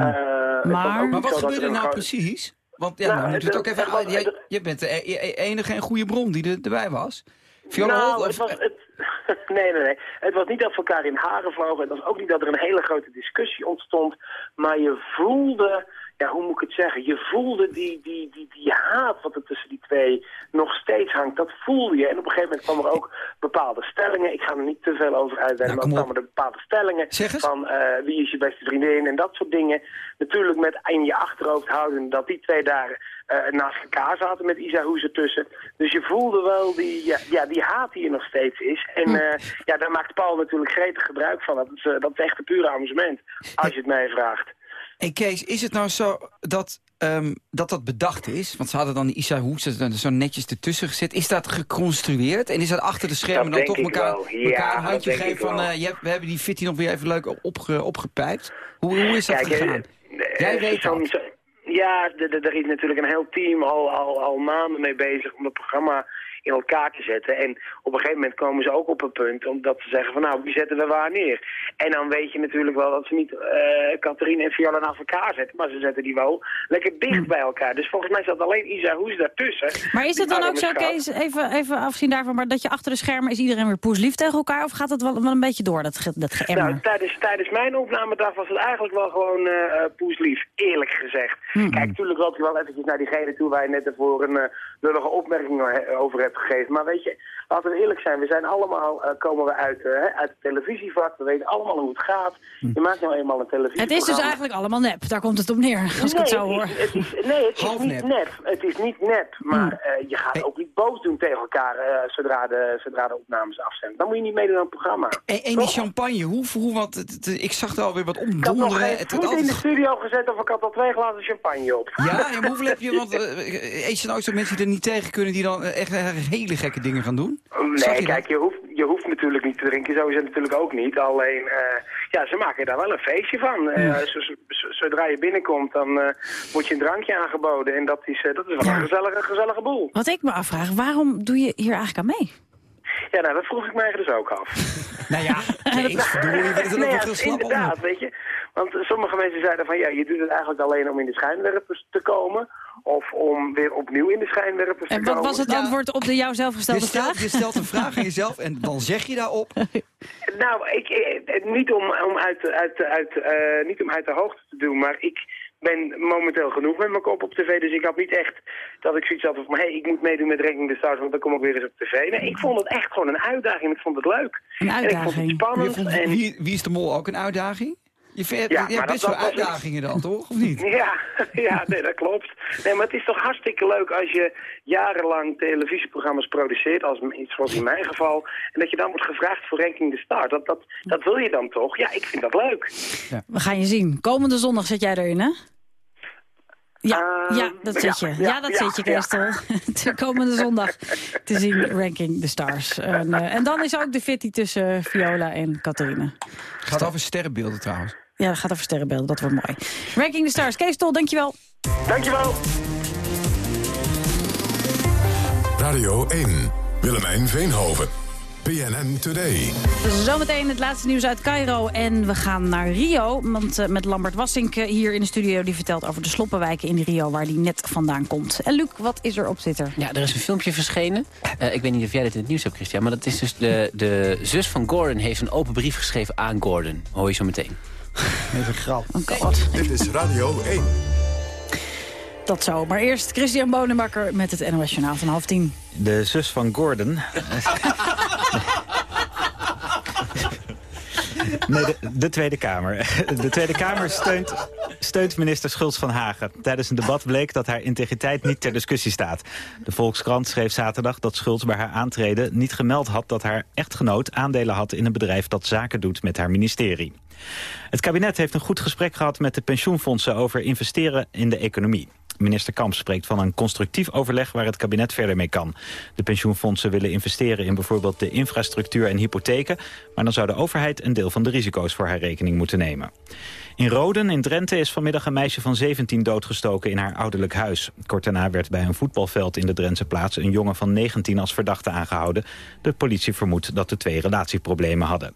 ook Maar niet wat gebeurde er nou precies? Want ja, Nou, dan moeten we het ook het- even... het jij, je bent de e- e- enige en goede bron die er, erbij was. Viola nou, het was, het, *laughs* nee, nee, nee. Het was niet dat we elkaar in haren vlogen. Het was ook niet dat er een hele grote discussie ontstond. Maar je voelde, ja, hoe moet ik het zeggen? Je voelde die, die, die, die haat wat er tussen die twee nog steeds hangt. Dat voelde je. En op een gegeven moment kwamen er ook bepaalde stellingen. Ik ga er niet te veel over uitweiden, maar er kwamen er bepaalde stellingen. Van eh, wie is je beste vriendin en dat soort dingen. Natuurlijk met in je achterhoofd houden dat die twee daar eh, naast elkaar zaten met Isa Hoes ertussen. Dus je voelde wel die, ja, ja, die haat die er nog steeds is. En eh, ja, daar maakt Paul natuurlijk gretig gebruik van. Dat is, dat is echt een pure amusement, als je het mij vraagt. Hey Kees, is het nou zo dat, ehm, dat dat bedacht is? Want ze hadden dan Isa Hoeks er zo netjes ertussen gezet. Is dat geconstrueerd? En is dat achter de schermen Dat dan toch elkaar. Ja, elkaar een handje geven van... eh, je hebt- we hebben die fitty nog weer even leuk opge, opgepijpt? Hoe, hoe is dat Kijk, eh, gegaan? eh, Jij weet dat. Ja, er is natuurlijk een heel team al, al, al maanden mee bezig om het programma in elkaar te zetten. En op een gegeven moment komen ze ook op een punt omdat ze zeggen van nou, wie zetten we waar neer? En dan weet je natuurlijk wel dat ze niet eh Catharine en Viola naast elkaar zetten, maar ze zetten die wel lekker dicht bij elkaar. Dus volgens mij zat alleen Isa Hoes daartussen. Maar is het dan ook zo. Kees, even, even afzien daarvan... maar dat je achter de schermen is iedereen weer poeslief tegen elkaar... of gaat het wel, wel een beetje door, dat, ge, dat geëmmer? Nou, tijdens, tijdens mijn opnamedag was het eigenlijk wel gewoon eh, poeslief, eerlijk gezegd. Kijk, natuurlijk loopt je wel eventjes naar diegene toe waar je net ervoor een eh, lullige opmerking over hebt gegeven. Maar weet je, laten we eerlijk zijn, we zijn allemaal, eh, komen we uit, eh, hè, uit het televisievak, we weten allemaal hoe het gaat. Je maakt nou eenmaal een televisie. het is dus eigenlijk allemaal nep, daar komt het op neer, als ik het zo hoor. Het is, het is, nee, het is niet nep. Het is niet nep, maar eh, je gaat ook niet boos doen tegen elkaar eh, zodra, de, zodra de opnames af zijn. Dan moet je niet meedoen aan het programma. En, en die champagne, hoe, hoe want het- ik zag er alweer wat Ik had nog omdonderen. Het- in de studio gezet of ik had al twee glazen champagne op. Ja, maar hoeveel heb je? Want eh, eet je nou ook zo mensen die er niet tegen kunnen... die dan echt hele gekke dingen gaan doen? Zag Nee, je kijk, je hoeft, je hoeft natuurlijk niet te drinken. Zo is het natuurlijk ook niet. Alleen, eh, ja, ze maken daar wel een feestje van. Eh, zo- zo- zo- zodra je binnenkomt, dan eh wordt je een drankje aangeboden. En dat is, eh, dat is wel een gezellige, gezellige boel. Wat ik me afvraag, waarom doe je hier eigenlijk aan mee? Ja, nou, dat vroeg ik mij dus ook af. *laughs* Nou ja, *laughs* verdorie, je er nee, ook ja, wel heel slap inderdaad, weet je. Want sommige mensen zeiden van, ja, je doet het eigenlijk alleen om in de schijnwerpers te komen. Of om weer opnieuw in de schijnwerpers te En komen. wat was het antwoord op de jou zelf Je gestelde stelt, vraag? je stelt een vraag aan *laughs* jezelf en dan zeg je daarop... Nou, ik, eh, niet, om, om uit, uit, uit, eh, niet om uit de hoogte te doen, maar ik ben momenteel genoeg met mijn kop op tv. Dus ik had niet echt dat ik zoiets had van, hé, hey, ik moet meedoen met Ranking the Stars, want dan kom ik weer eens op tv. Nee, ik vond het echt gewoon een uitdaging. Ik vond het leuk. Een En ik vond het uitdaging. Spannend. vond, en... wie, wie is de mol ook een uitdaging? Je, vindt, Ja, je hebt maar best dat- wel uitdagingen dan, toch? Of niet? Ja, *laughs* ja nee, dat klopt. Nee, maar het is toch hartstikke leuk als je jarenlang televisieprogramma's produceert, als, zoals in mijn geval, en dat je dan wordt gevraagd voor Ranking the Stars. Dat, dat, dat wil je dan toch? Ja, ik vind dat leuk. We gaan je zien. Komende zondag zit jij erin, hè? Ja, Ehm, ja dat zit je. ja, Ja, ja, dat ja, zit je, Keestel. De *laughs* komende zondag te zien Ranking the Stars. En, eh, en dan is ook de fitty tussen Viola en Catharine. Gaat over sterrenbeelden trouwens. Ja, dat gaat over sterrenbeelden. Dat wordt mooi. Ranking the Stars. Kees Tol, dankjewel. Dankjewel. Radio 1. Willemijn Veenhoven. BNN Today. Zometeen het laatste nieuws uit Cairo. En we gaan naar Rio. Want uh, met Lambert Wassink uh, hier in de studio... die vertelt over de sloppenwijken in Rio... waar die net vandaan komt. En Luc, wat is er op Twitter? Ja, er is een filmpje verschenen. Uh, ik weet niet of jij dit in het nieuws hebt, Christian. Maar dat is dus de, de zus van Gordon... heeft een open brief geschreven aan Gordon. Hoor je zo meteen. Even grap. Oh God. Dit is Radio 1. Dat zo. Maar eerst Christian Bonenbakker met het NOS Journaal van half tien. De zus van Gordon... *laughs* Nee, de, de, Tweede Kamer. *laughs* De Tweede Kamer steunt, steunt minister Schultz van Hagen. Tijdens een debat bleek dat haar integriteit niet ter discussie staat. De Volkskrant schreef zaterdag dat Schultz bij haar aantreden niet gemeld had... dat haar echtgenoot aandelen had in een bedrijf dat zaken doet met haar ministerie. Het kabinet heeft een goed gesprek gehad met de pensioenfondsen over investeren in de economie. Minister Kamp spreekt van een constructief overleg waar het kabinet verder mee kan. De pensioenfondsen willen investeren in bijvoorbeeld de infrastructuur en hypotheken... maar dan zou de overheid een deel van de risico's voor haar rekening moeten nemen. In Roden in Drenthe is vanmiddag een meisje van 17 doodgestoken in haar ouderlijk huis. Kort daarna werd bij een voetbalveld in de Drentse plaats een jongen van 19 als verdachte aangehouden. De politie vermoedt dat de twee relatieproblemen hadden.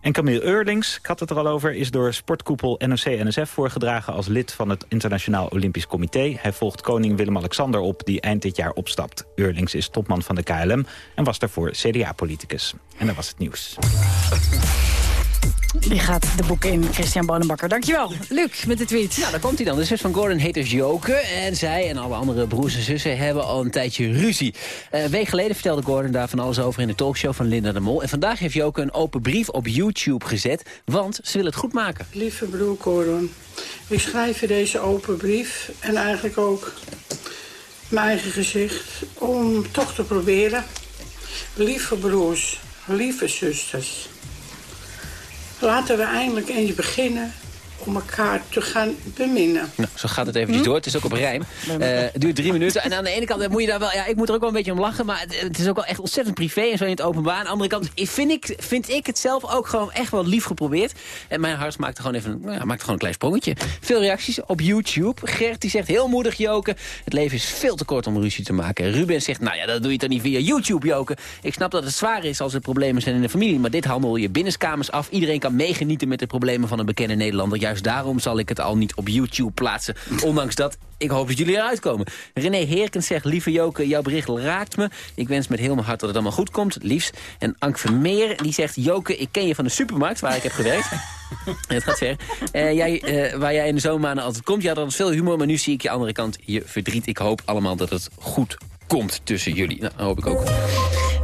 En Camille Eurlings, ik had het er al over, is door sportkoepel NOC-NSF voorgedragen als lid van het Internationaal Olympisch Comité. Hij volgt koning Willem-Alexander op, die eind dit jaar opstapt. Eurlings is topman van de KLM en was daarvoor CDA-politicus. En dat was het nieuws. Die gaat de boeken in, Christian Bonenbakker. Dankjewel. Luc, met de tweet. Nou, daar komt hij dan. De zus van Gordon heet dus Joke. En zij en alle andere broers en zussen hebben al een tijdje ruzie. Uh, een week geleden vertelde Gordon daar van alles over in de talkshow van Linda de Mol. En vandaag heeft Joke een open brief op YouTube gezet. Want ze wil het goed maken. Lieve broer Gordon, ik schrijf je deze open brief. En eigenlijk ook mijn eigen gezicht. Om toch te proberen. Lieve broers, lieve zusters. Laten we eindelijk eens beginnen om elkaar te gaan beminnen. Nou, zo gaat het eventjes door. Het is ook op rijm. Uh, het duurt drie minuten. En aan de ene kant moet je daar wel... Ja, ik moet er ook wel een beetje om lachen. Maar het, het is ook wel echt ontzettend privé en zo in het openbaar. Aan de andere kant vind ik, vind ik het zelf ook gewoon echt wel lief geprobeerd. En mijn hart maakte gewoon even nou ja, maakte gewoon een klein sprongetje. Veel reacties op YouTube. Gert die zegt heel moedig, Joken. Het leven is veel te kort om ruzie te maken. Ruben zegt, nou ja, dat doe je toch niet via YouTube, Joken. Ik snap dat het zwaar is als er problemen zijn in de familie. Maar dit handel je binnenskamers af. Iedereen kan meegenieten met de problemen van een bekende Nederlander. Juist daarom zal ik het al niet op YouTube plaatsen. Ondanks dat, ik hoop dat jullie eruit komen. René Heerkens zegt, lieve Joke, jouw bericht raakt me. Ik wens met heel mijn hart dat het allemaal goed komt, liefst. En Ank Vermeer, die zegt, Joke, ik ken je van de supermarkt waar ik heb gewerkt. *laughs* het gaat ver. Uh, jij, uh, waar jij in de zomermaanden altijd komt. Je had altijd veel humor, maar nu zie ik je andere kant je verdriet. Ik hoop allemaal dat het goed komt tussen jullie. Nou, hoop ik ook.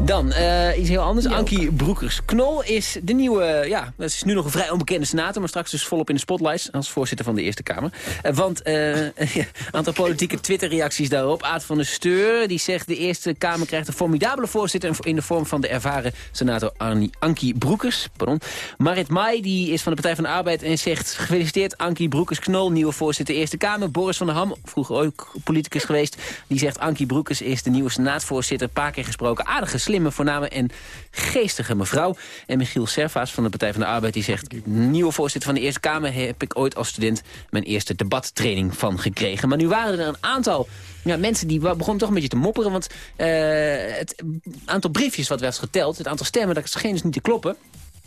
Dan, uh, iets heel anders. Ankie Broekers-Knol is de nieuwe... Ja, dat is nu nog een vrij onbekende senator... maar straks dus volop in de spotlights als voorzitter van de Eerste Kamer. Uh, want *laughs* een uh, aantal politieke Twitter-reacties daarop. Aad van der Steur, die zegt... de Eerste Kamer krijgt een formidabele voorzitter... in de vorm van de ervaren senator Ankie Broekers. Pardon. Marit Mai, die is van de Partij van de Arbeid... en zegt gefeliciteerd Ankie Broekers-Knol... nieuwe voorzitter Eerste Kamer. Boris van der Ham, vroeger ook politicus geweest... die zegt Ankie Broekers is de nieuwe senaatsvoorzitter. Een paar keer gesproken. Aardige, slimme, voorname en geestige mevrouw. En Michiel Servaas van de Partij van de Arbeid die zegt... nieuwe voorzitter van de Eerste Kamer heb ik ooit als student... mijn eerste debattraining van gekregen. Maar nu waren er een aantal ja, mensen die begonnen toch een beetje te mopperen. Want uh, het aantal briefjes wat werd geteld, het aantal stemmen... dat scheen dus niet te kloppen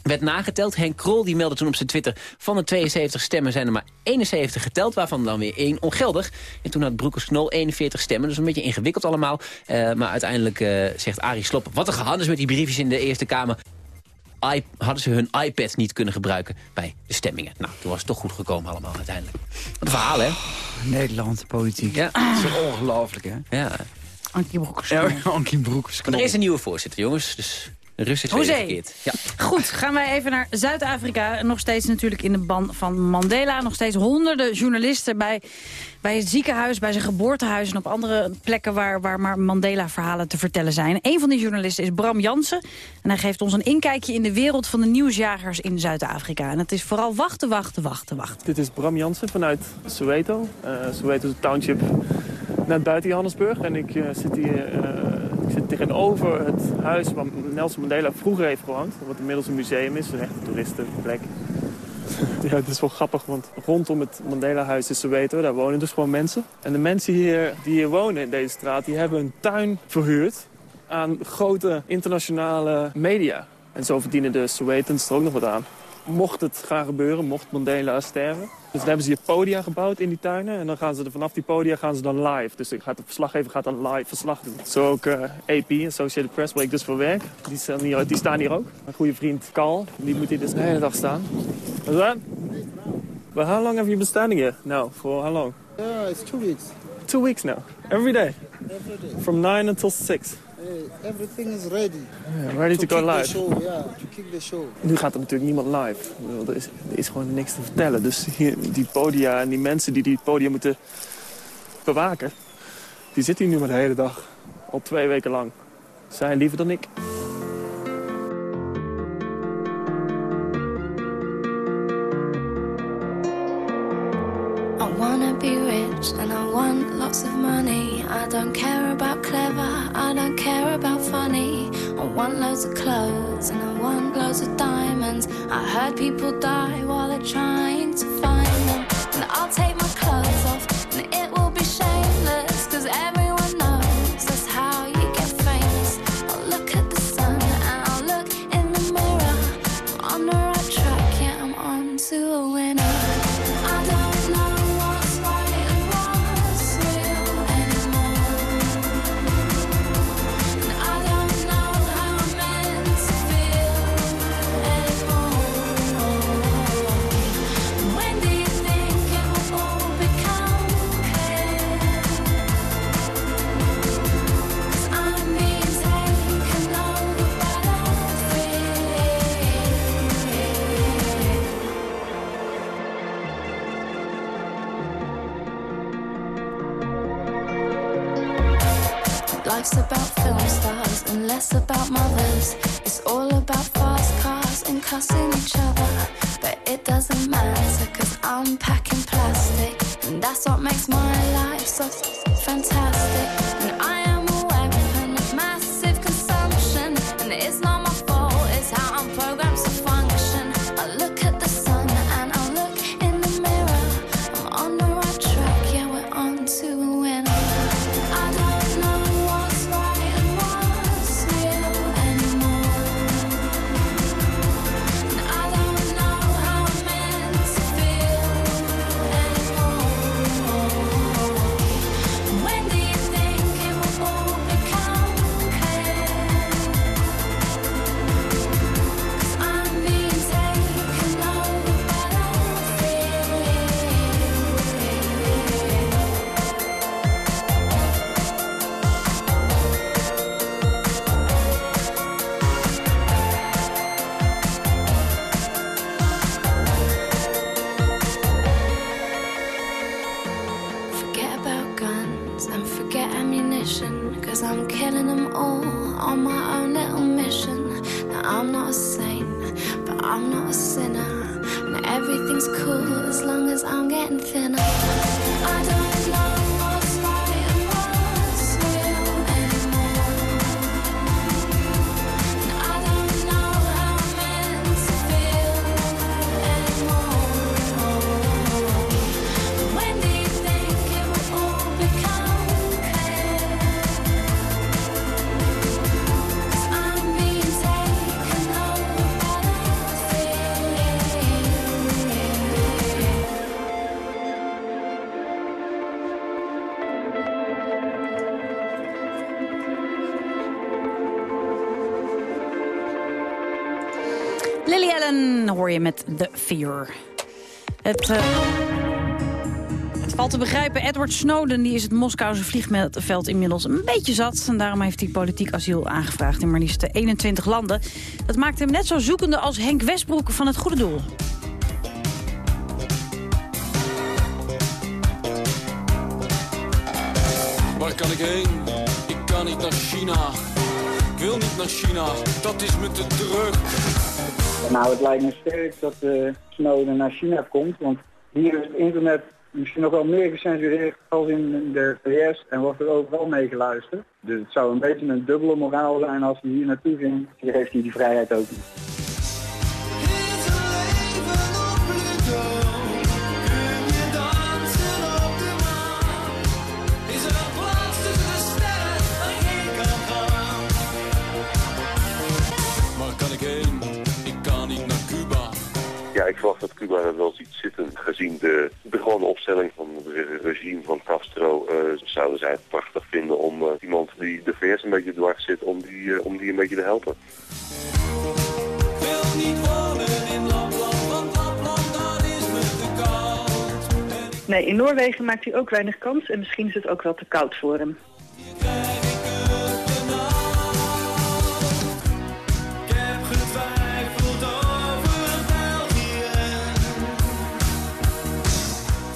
werd nageteld. Henk Krol die meldde toen op zijn Twitter... van de 72 stemmen zijn er maar 71 geteld... waarvan dan weer één ongeldig. En toen had Broekers Knol 41 stemmen. Dus een beetje ingewikkeld allemaal. Uh, maar uiteindelijk uh, zegt Arie Slop... wat er gehandeld is met die briefjes in de Eerste Kamer... I hadden ze hun iPad niet kunnen gebruiken bij de stemmingen. Nou, toen was het toch goed gekomen allemaal uiteindelijk. Wat een verhaal, hè? Nederlandse politiek. Ja. Dat is ongelooflijk, hè? Ja. Ankie Broekers. Ja, Ankie Broekers. Er is een nieuwe voorzitter, jongens. Dus José. verkeerd. Ja. Goed, gaan wij even naar Zuid-Afrika. Nog steeds natuurlijk in de ban van Mandela. Nog steeds honderden journalisten bij, bij het ziekenhuis, bij zijn geboortehuis... en op andere plekken waar, waar maar Mandela-verhalen te vertellen zijn. Een van die journalisten is Bram Jansen. En hij geeft ons een inkijkje in de wereld van de nieuwsjagers in Zuid-Afrika. En het is vooral wachten, wachten, wachten, wachten. Dit is Bram Jansen vanuit Soweto. Uh, Soweto is een township net buiten Johannesburg. En ik uh, zit hier... Uh, zit tegenover het huis waar Nelson Mandela vroeger heeft gewoond. Wat inmiddels een museum is, een echte toeristenplek. *laughs* ja, het is wel grappig, want rondom het Mandela-huis in Soweto, daar wonen dus gewoon mensen. En de mensen hier die hier wonen in deze straat, die hebben een tuin verhuurd aan grote internationale media. En zo verdienen de Sowetans er ook nog wat aan. Mocht het gaan gebeuren, mocht Mandela sterven. Dus dan hebben ze hier podia gebouwd in die tuinen. En dan gaan ze er vanaf die podia gaan ze dan live. Dus gaat de verslaggever gaat dan live verslag doen. Zo ook eh, AP, Associated Press, waar ik dus voor werk. Die staan hier, die staan hier ook. Mijn goede vriend Carl, die moet hier dus de hele dag staan. Wat is dat? But how long have you been standing here now? For how long? Yeah, it's two weeks. Two weeks now. Every day? Every day. From 9 until 6. Everything is ready. Yeah, ready to go live. Show, yeah, to kick the show. Nu gaat er natuurlijk niemand live. Er is, er is gewoon niks te vertellen. Dus hier, die podia en die mensen die die podia moeten bewaken... die zitten hier nu maar de hele dag. Al twee weken lang. Zij liever dan ik. Wanna be rich and I want lots of money. I don't care about clever, I don't care about funny. I want loads of clothes and I want loads of diamonds. I heard people die while they're trying to find met The Fear. Het, eh, het valt te begrijpen, Edward Snowden die is het Moskouse vliegveld inmiddels een beetje zat. En daarom heeft hij politiek asiel aangevraagd in maar liefst 21 landen. Dat maakt hem net zo zoekende als Henk Westbroek van het Goede Doel. Waar kan ik heen? Ik kan niet naar China. Ik wil niet naar China, dat is me te druk. Nou, het lijkt me sterk dat eh Snowden naar China komt, want hier is het internet misschien nog wel meer gecensureerd als in de VS en wordt er overal mee geluisterd. Dus het zou een beetje een dubbele moraal zijn als hij hier naartoe ging. Hier heeft hij die vrijheid ook niet. Verwacht dat Cuba er wel ziet zitten. Gezien de, de gewone opstelling van het regime van Castro uh, zouden zij het prachtig vinden om uh, iemand die de VS een beetje dwars zit, om die, uh, om die een beetje te helpen. Nee, in Noorwegen maakt hij ook weinig kans en misschien is het ook wel te koud voor hem.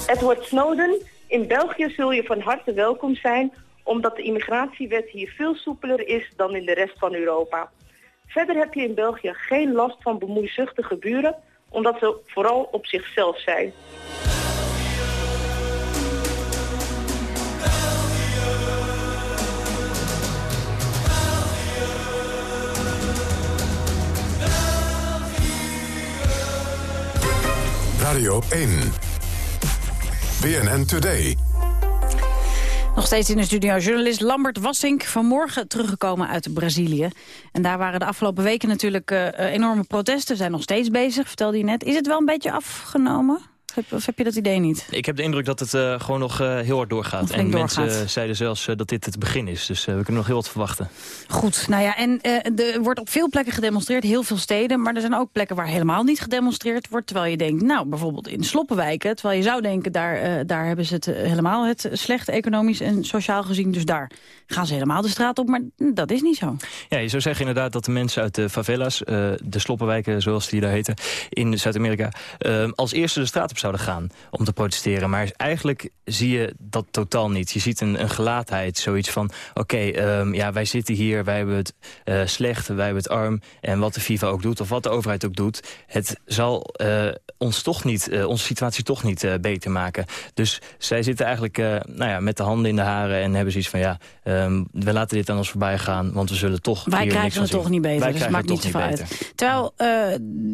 Edward Snowden, in België zul je van harte welkom zijn... omdat de immigratiewet hier veel soepeler is dan in de rest van Europa. Verder heb je in België geen last van bemoeizuchtige buren... omdat ze vooral op zichzelf zijn. Radio 1. BNN Today. Nog steeds in de studio journalist Lambert Wassink. Vanmorgen teruggekomen uit Brazilië. En daar waren de afgelopen weken natuurlijk uh, enorme protesten. Zijn nog steeds bezig, vertelde je net. Is het wel een beetje afgenomen? Of heb je dat idee niet? Ik heb de indruk dat het uh, gewoon nog uh, heel hard doorgaat. En doorgaat. mensen zeiden zelfs uh, dat dit het begin is. Dus we kunnen nog heel wat verwachten. Goed, nou ja, en er wordt op veel plekken gedemonstreerd. Heel veel steden. Maar er zijn ook plekken waar helemaal niet gedemonstreerd wordt. Terwijl je denkt, nou, bijvoorbeeld in Sloppenwijken. Terwijl je zou denken, daar, daar hebben ze het helemaal het slecht economisch en sociaal gezien. Dus daar gaan ze helemaal de straat op. Maar dat is niet zo. Ja, je zou zeggen inderdaad dat de mensen uit de favelas... de Sloppenwijken, zoals die daar heten, in Zuid-Amerika... als eerste de straat op zouden gaan om te protesteren. Maar eigenlijk zie je dat totaal niet. Je ziet een, een gelaatheid, zoiets van... oké, okay, ja, wij zitten hier, wij hebben het uh, slecht, wij hebben het arm... en wat de FIFA ook doet, of wat de overheid ook doet... het zal uh, ons toch niet, uh, onze situatie toch niet beter maken. Dus zij zitten eigenlijk nou ja, met de handen in de haren... en hebben zoiets van, ja, um, we laten dit aan ons voorbij gaan... want we zullen toch Wij krijgen het toch niet beter, wij dus het maakt niet zoveel uit. Terwijl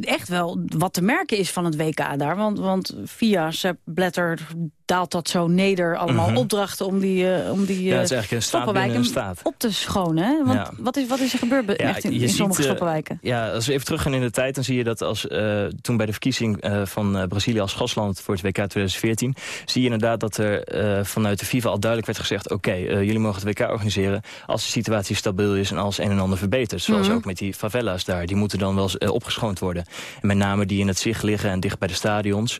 echt wel wat te merken is van het WK daar... want, want via Sepp Blatter daalt dat zo neder. Allemaal Mhm. opdrachten om die, uh, om die Ja, het is eigenlijk een staat stoppenwijken op te schonen. Hè? Want Ja. wat, is, wat is er gebeurd echt in, in ziet, sommige eh, stoppenwijken? Ja, als we even teruggaan in de tijd, dan zie je dat als eh, toen bij de verkiezing eh, van eh, Brazilië als gastland voor het WK 2014, zie je inderdaad dat er eh, vanuit de FIFA al duidelijk werd gezegd, oké, eh, jullie mogen het WK organiseren als de situatie stabiel is en als een en ander verbetert. Zoals Mhm. ook met die favelas daar, die moeten dan wel eens, eh, opgeschoond worden. En met name die in het zicht liggen en dicht bij de stadions.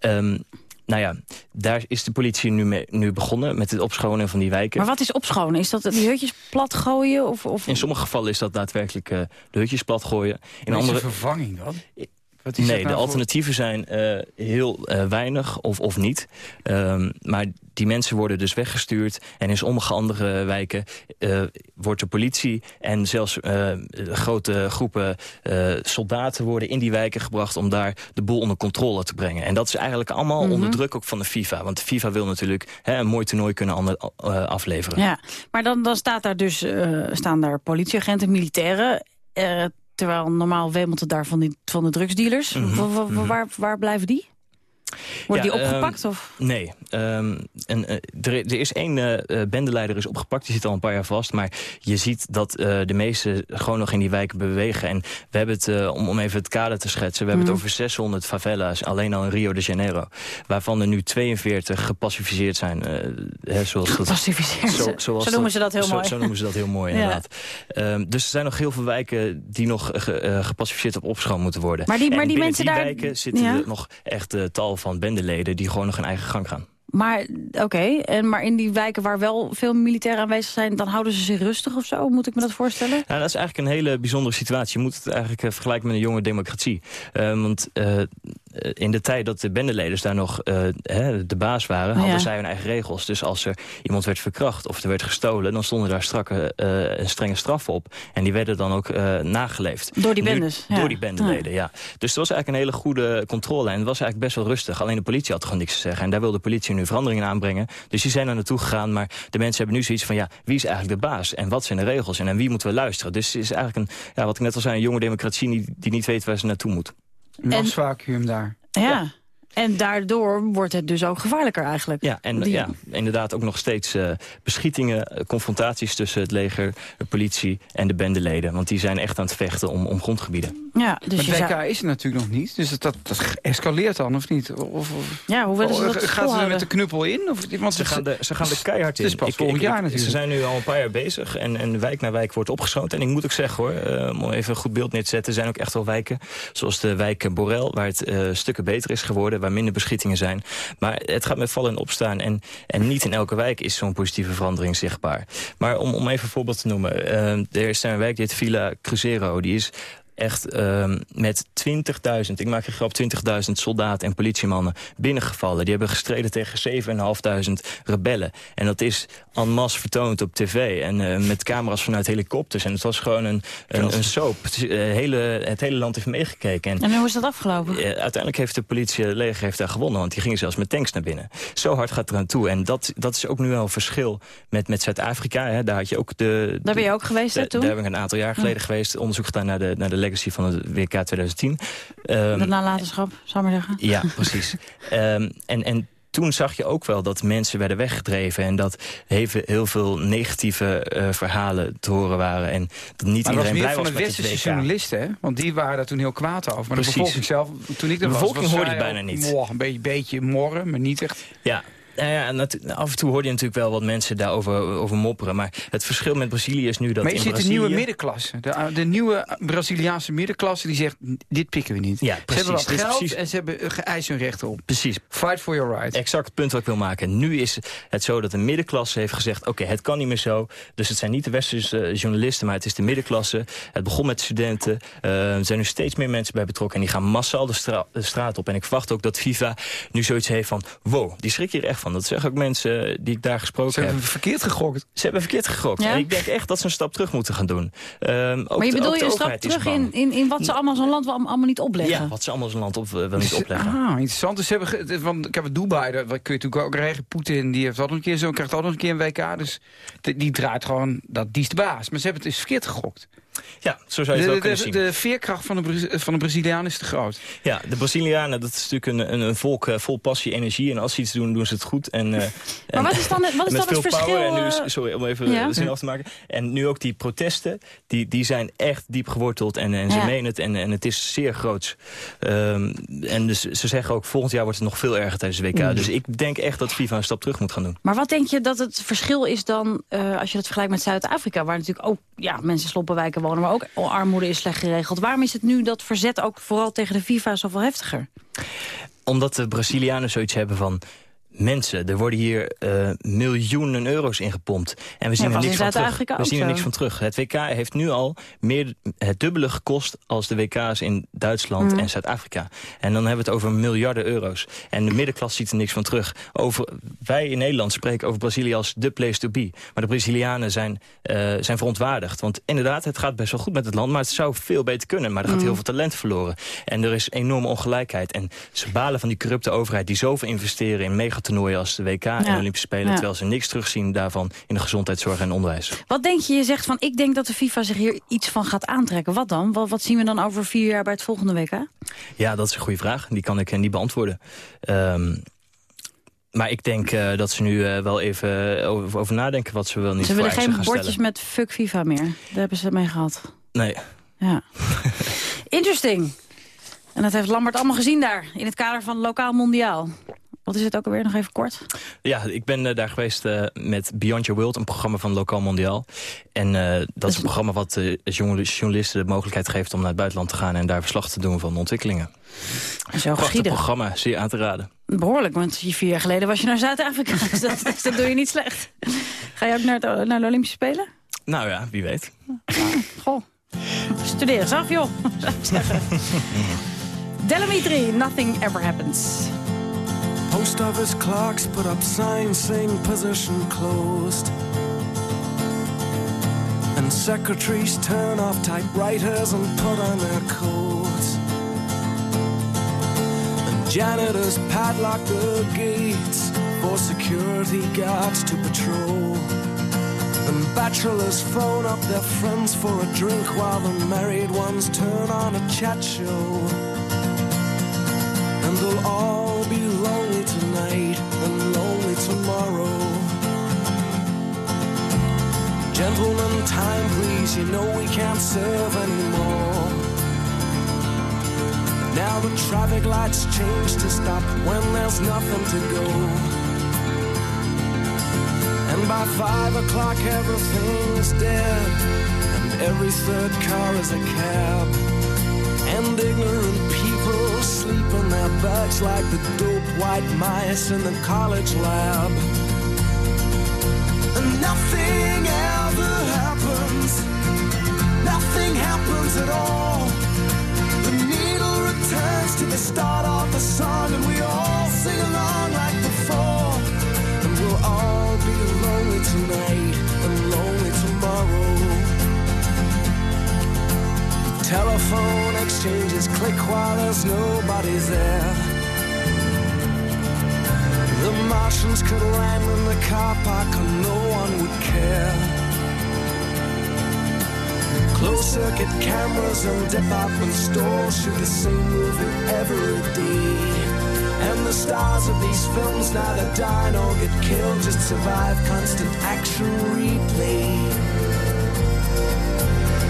Ehm, nou ja, daar is de politie nu, mee, nu begonnen met het opschonen van die wijken. Maar wat is opschonen? Is dat die hutjes plat gooien? Of, of... In sommige gevallen is dat daadwerkelijk eh, de hutjes plat gooien. In Wat is andere de vervanging dan? Nee, nou de voor- alternatieven zijn eh, heel eh, weinig of, of niet. Ehm, maar die mensen worden dus weggestuurd. En in sommige andere wijken eh, wordt de politie en zelfs grote groepen soldaten worden in die wijken gebracht om daar de boel onder controle te brengen. En dat is eigenlijk allemaal Mhm. onder druk ook van de FIFA. Want de FIFA wil natuurlijk hè, een mooi toernooi kunnen ander- afleveren. Ja, maar dan, dan staat daar dus, staan daar politieagenten, militairen... terwijl normaal wemelt het daar van, die, van de drugsdealers. Mhm, mhm. waar, waar blijven die? Worden Ja, die opgepakt? ehm, of? Nee. ehm, en, eh, er, er is één eh, bendeleider is opgepakt, die zit al een paar jaar vast. Maar je ziet dat de meesten gewoon nog in die wijken bewegen. En we hebben het, om, om even het kader te schetsen... we hebben Mhm. het over 600 favela's, alleen al in Rio de Janeiro. Waarvan er nu 42 gepacificeerd zijn. hè, zoals dat- Gepacificeerd. Zo noemen ze dat heel zo, mooi. Zo noemen ze dat heel mooi, *laughs* Ja. inderdaad. Ehm, dus er zijn nog heel veel wijken die nog ge, gepacificeerd op opschoon moeten worden. Maar die- maar die mensen die daar- wijken zitten Ja. er nog echt tal van bendeleden... die gewoon nog hun eigen gang gaan. Maar, oké, en maar in die wijken waar wel veel militairen aanwezig zijn... dan houden ze zich rustig of zo? Moet ik me dat voorstellen? Nou, dat is eigenlijk een hele bijzondere situatie. Je moet het eigenlijk eh, vergelijken met een jonge democratie. Eh, want eh, in de tijd dat de bendeleders daar nog hè, de baas waren... hadden Ja. zij hun eigen regels. Dus als er iemand werd verkracht of er werd gestolen... dan stonden daar strakke en strenge straffen op. En die werden dan ook nageleefd. Door die Nu- bendes, ja. Door die bendeleden, ja. Dus het was eigenlijk een hele goede controle. En het was eigenlijk best wel rustig. Alleen de politie had gewoon niks te zeggen. En daar wil de politie nu veranderingen aanbrengen. Dus die zijn er naartoe gegaan. Maar de mensen hebben nu zoiets van... ja, wie is eigenlijk de baas? En wat zijn de regels? En aan wie moeten we luisteren? Dus het is eigenlijk een, ja, wat ik net al zei... een jonge democratie die, die niet weet waar ze naartoe moet. Een machtsvacuum daar. Ja. En daardoor wordt het dus ook gevaarlijker eigenlijk. Ja, en Die- ja, inderdaad ook nog steeds eh, beschietingen, eh, confrontaties tussen het leger, de politie en de bendeleden. Want die zijn echt aan het vechten om, om grondgebieden. Ja, dus maar je het WK zou- is er natuurlijk nog niet. Dus dat, dat, dat escaleert dan, of niet? Of, of, Ja, hoe willen ze Oh, dat Gaat ze er met de knuppel in? Of, want Ze gaan, de, ze gaan er keihard in. Het is pas Ik- volgend ik- jaar ik- natuurlijk. Ze zijn nu al een paar jaar bezig en, en wijk na wijk wordt opgeschoond. En ik moet ook zeggen hoor, eh, om even een goed beeld neer te zetten... er zijn ook echt wel wijken, zoals de wijk Borel... waar het eh, stukken beter is geworden, waar minder beschietingen zijn. Maar het gaat met vallen en opstaan. En, en niet in elke wijk is zo'n positieve verandering zichtbaar. Maar om, om even een voorbeeld te noemen. eh, er is een wijk, die heet Villa Cruzeiro. Die is echt ehm, met 20.000, ik maak een grap, 20.000 soldaten en politiemannen binnengevallen. Die hebben gestreden tegen 7.500 rebellen. En dat is en masse vertoond op tv en eh, met camera's vanuit helikopters. En het was gewoon een, een, een soap. Het, eh, hele, het hele land heeft meegekeken. En, En hoe is dat afgelopen? eh, uiteindelijk heeft de politie, het leger heeft daar gewonnen. Want die gingen zelfs met tanks naar binnen. Zo hard gaat het eraan toe. En dat, dat is ook nu wel een verschil met, met Zuid-Afrika. hè. Daar had je ook de... Daar ben je ook geweest, hè, toen? Daar ben ik een aantal jaar geleden Ja. geweest. Onderzoek gedaan naar de, naar de legacy van het WK 2010. Ehm, De nalatenschap, zou ik maar zeggen. ja, precies. *laughs* Ehm, en, en toen zag je ook wel dat mensen werden weggedreven... en dat heel, veel- heel veel negatieve eh, verhalen te horen waren. En dat niet Maar was iedereen blij van was de met het westerse WK. journalisten, hè? Want die waren daar toen heel kwaad over. Maar Precies. de bevolking zelf, toen ik De er was, bevolking was hoorde het bijna niet. een beetje, beetje morren, maar niet echt. Ja. Nou ja, af en toe hoorde je natuurlijk wel wat mensen daarover over mopperen. Maar het verschil met Brazilië is nu dat maar in is dit de nieuwe middenklasse? De, de nieuwe Braziliaanse middenklasse die zegt, dit pikken we niet. Ja, Ze precies. hebben wat geld precies- en ze hebben geëist hun rechten op. Precies. Fight for your right. Exact het punt wat ik wil maken. Nu is het zo dat de middenklasse heeft gezegd... oké, het kan niet meer zo. Dus het zijn niet de westerse journalisten, maar het is de middenklasse. Het begon met studenten. Eh, er zijn nu steeds meer mensen bij betrokken... en die gaan massaal de, stra- de straat op. En ik verwacht ook dat FIFA nu zoiets heeft van... wow, die schrik hier echt van. Dat zeggen ook mensen die ik daar gesproken Ze heb. hebben verkeerd gegokt. Ze hebben verkeerd gegokt. Ja? En ik denk echt dat ze een stap terug moeten gaan doen. Ehm, ook maar je de- bedoel ook je een stap is terug in, in, in wat ze allemaal zo'n land wel allemaal niet opleggen? Ja, wat ze allemaal zijn land op, eh, wel niet opleggen. Ah, interessant. Dus ze hebben, want ik heb het Dubai, daar kun je natuurlijk ook regelen. Poetin, die heeft nog een keer zo, krijgt ook nog een keer een WK. Dus die, die draait gewoon, dat, die is de baas. Maar ze hebben het dus verkeerd gegokt. Ja, zo zou je het de, ook kunnen de, zien. de veerkracht van de, Bra- van de Braziliaan is te groot. Ja, de Brazilianen, dat is natuurlijk een, een, volk eh, vol passie, energie. En als ze iets doen, doen ze het goed. En, eh, *laughs* en- wat is dan wat is *laughs* dan het verschil, Power. En nu, eh, sorry, om even ja? de zin af te maken. En nu ook die protesten, die, die zijn echt diep geworteld. En, en ze Ja. menen het. En, en het is zeer groots. Ehm, en dus, ze zeggen ook, volgend jaar wordt het nog veel erger tijdens de WK. Mm. Dus ik denk echt dat FIFA een stap terug moet gaan doen. Maar wat denk je dat het verschil is dan, eh, als je dat vergelijkt met Zuid-Afrika... waar natuurlijk ook ja, mensen sloppenwijken maar ook armoede is slecht geregeld. Waarom is het nu dat verzet ook vooral tegen de FIFA zoveel heftiger? Omdat de Brazilianen zoiets hebben van... Mensen, er worden hier eh, miljoenen euro's ingepompt. En we zien Ja, er niks van terug. We zien er zo. niks van terug. Het WK heeft nu al meer het dubbele gekost als de WK's in Duitsland Mhm. en Zuid-Afrika. En dan hebben we het over miljarden euro's. En de middenklasse ziet er niks van terug. Over, wij in Nederland spreken over Brazilië als the place to be. Maar de Brazilianen zijn, eh, zijn verontwaardigd. Want inderdaad, het gaat best wel goed met het land, maar het zou veel beter kunnen. Maar er gaat Mhm. heel veel talent verloren. En er is enorme ongelijkheid. En ze balen van die corrupte overheid die zoveel investeren in megatoernooien als de WK en Ja. Olympische Spelen. Ja. Terwijl ze niks terugzien daarvan in de gezondheidszorg en onderwijs. Wat denk je? Je zegt van, ik denk dat de FIFA zich hier iets van gaat aantrekken. Wat dan? Wat, wat zien we dan over vier jaar bij het volgende WK? Ja, dat is een goede vraag. Die kan ik eh, niet beantwoorden. Ehm, maar ik denk eh, dat ze nu eh, wel even over, over nadenken wat ze wel niet Ze willen geen bordjes stellen. met fuck FIFA meer. Daar hebben ze mee gehad. Nee. Ja. Interesting. En dat heeft Lambert allemaal gezien daar, in het kader van Lokaal Mondiaal. Wat is het ook alweer, nog even kort? Ja, ik ben eh, daar geweest eh, met Beyond Your World, een programma van Lokaal Mondiaal. En eh, dat is een programma wat journal- journalisten de mogelijkheid geeft om naar het buitenland te gaan en daar verslag te doen van ontwikkelingen. Zo Prachtig programma, zeer aan te raden. Behoorlijk, want vier jaar geleden was je naar Zuid-Afrika. *laughs* dus dat, dus dat doe je niet slecht. Ga je ook naar, het, naar de Olympische Spelen? Nou ja, wie weet. Goh, studeer eens af, joh. zou ik zeggen. Delamitri, nothing ever happens. Post office clerks put up signs saying position closed. And secretaries turn off typewriters and put on their coats. And janitors padlock the gates for security guards to patrol. And bachelors phone up their friends for a drink while the married ones turn on a chat show. And they'll all be lonely tonight and lonely tomorrow. Gentlemen, time please, you know we can't serve anymore. Now the traffic lights change to stop when there's nothing to go. And by five o'clock everything's dead, and every third car is a cab. And ignorant people sleep in their beds like the dope white mice in the college lab. And nothing ever happens, nothing happens at all. The needle returns to the start of the song, and we all sing along like before. And we'll all be lonely tonight and lonely tomorrow. Telephone exchanges click while there's nobody there. The Martians could land in the car park and no one would care. Closed circuit cameras and department stores shoot the same movie every day. And the stars of these films neither die nor get killed, just survive constant action replay.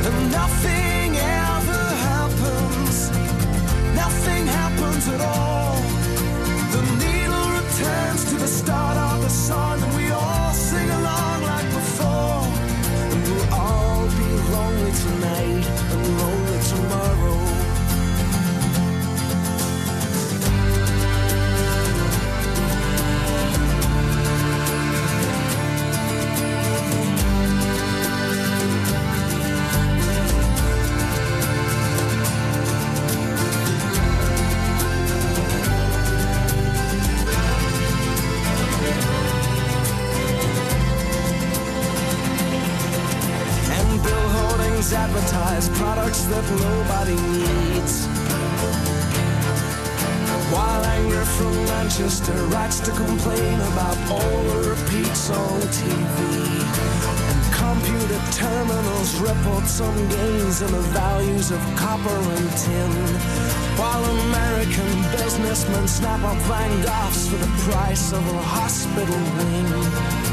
And nothing ever happens at all. The needle returns to the start of the song, and we all sing along like before. And we'll all be lonely tonight and advertise products that nobody needs. While anger from Manchester writes to complain about all the repeats on TV. And computer terminals report some gains in the values of copper and tin. While American businessmen snap up Van Goghs for the price of a hospital wing.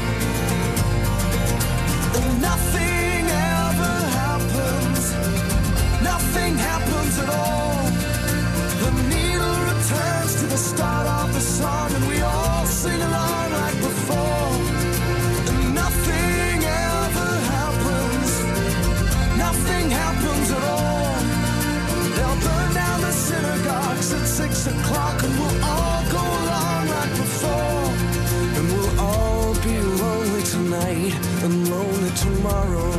Happens at all. They'll burn down the synagogues at six o'clock, and we'll all go along like before. And we'll all be lonely tonight and lonely tomorrow.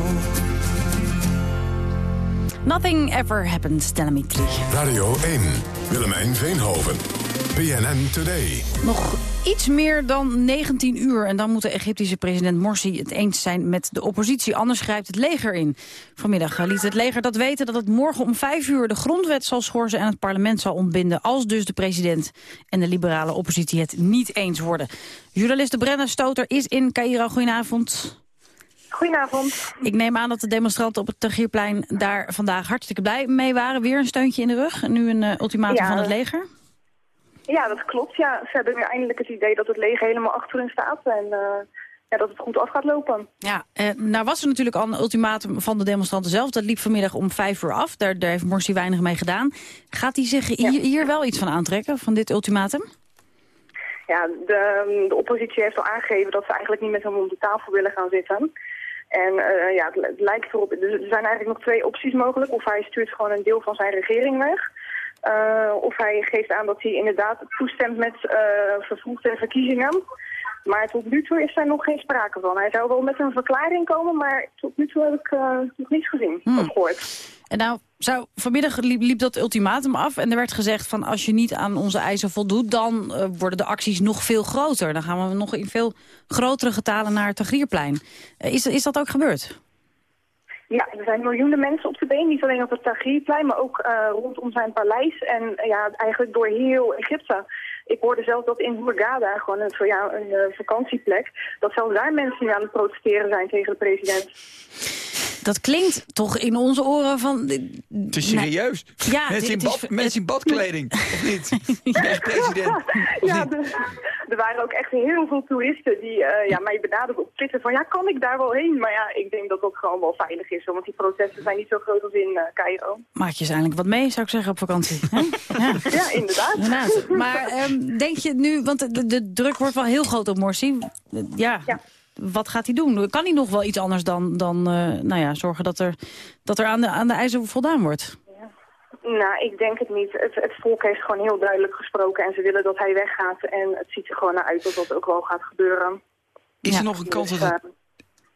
Nothing ever happens, telemetrie. Radio 1, Willemijn Veenhoven. BNN Today. Nog iets meer dan 19 uur en dan moet de Egyptische president Morsi het eens zijn met de oppositie. Anders grijpt het leger in. Vanmiddag liet het leger dat weten dat het morgen om 5 uur de grondwet zal schorsen en het parlement zal ontbinden. Als dus de president en de liberale oppositie het niet eens worden. Journaliste Brenna Stoter is in Cairo. Goedenavond. Goedenavond. Ik neem aan dat de demonstranten op het Tahrirplein daar vandaag hartstikke blij mee waren. Weer een steuntje in de rug nu een eh, ultimatum Ja. van het leger. Ja, dat klopt. Ja. Ze hebben nu eindelijk het idee dat het leger helemaal achter hun staat en eh, ja, dat het goed af gaat lopen. Ja, eh, nou was er natuurlijk al een ultimatum van de demonstranten zelf. Dat liep vanmiddag om vijf uur af. Daar, daar heeft Morsi weinig mee gedaan. Gaat hij zich hier, hier wel iets van aantrekken, van dit ultimatum? Ja, de, de oppositie heeft al aangegeven dat ze eigenlijk niet met hem om de tafel willen gaan zitten. En eh, ja, het lijkt erop, er zijn eigenlijk nog twee opties mogelijk. Of hij stuurt gewoon een deel van zijn regering weg. Eh, of hij geeft aan dat hij inderdaad toestemt met eh vervroegde verkiezingen. Maar tot nu toe is daar nog geen sprake van. Hij zou wel met een verklaring komen, maar tot nu toe heb ik eh, nog niets gezien of gehoord. En nou, zou, vanmiddag liep, liep dat ultimatum af en er werd gezegd van als je niet aan onze eisen voldoet, dan worden de acties nog veel groter. Dan gaan we nog in veel grotere getalen naar het Tagrierplein. Is, is dat ook gebeurd? Ja, er zijn miljoenen mensen op de been. Niet alleen op het Tahrirplein, maar ook eh, rondom zijn paleis. En eh, ja, eigenlijk door heel Egypte. Ik hoorde zelfs dat in Hurghada, gewoon een, jou een eh, vakantieplek... dat zelfs daar mensen aan het protesteren zijn tegen de president. Dat klinkt toch in onze oren van... Het is serieus. Ja, mensen, in is- mensen in badkleding, of niet? Beste *laughs* president. Of Ja, er waren ook echt heel veel toeristen die eh, ja, mij benaderden op Twitter van ja, kan ik daar wel heen? Maar ja, ik denk dat dat gewoon wel veilig is, hoor, want die protesten zijn niet zo groot als in uh, Cairo. Maak je eens eindelijk wat mee, zou ik zeggen, op vakantie. Hè? Ja. *laughs* ja, inderdaad. inderdaad. Maar um, denk je nu, want de, de, druk wordt wel heel groot op Morsi. Ja, ja. Wat gaat hij doen? Kan hij nog wel iets anders dan, dan uh, nou ja, zorgen dat er, dat er aan, de, aan de eisen voldaan wordt? Nou, ik denk het niet. Het, het, volk heeft gewoon heel duidelijk gesproken en ze willen dat hij weggaat. En het ziet er gewoon naar uit dat dat ook wel gaat gebeuren. Is er nog een kans dat het,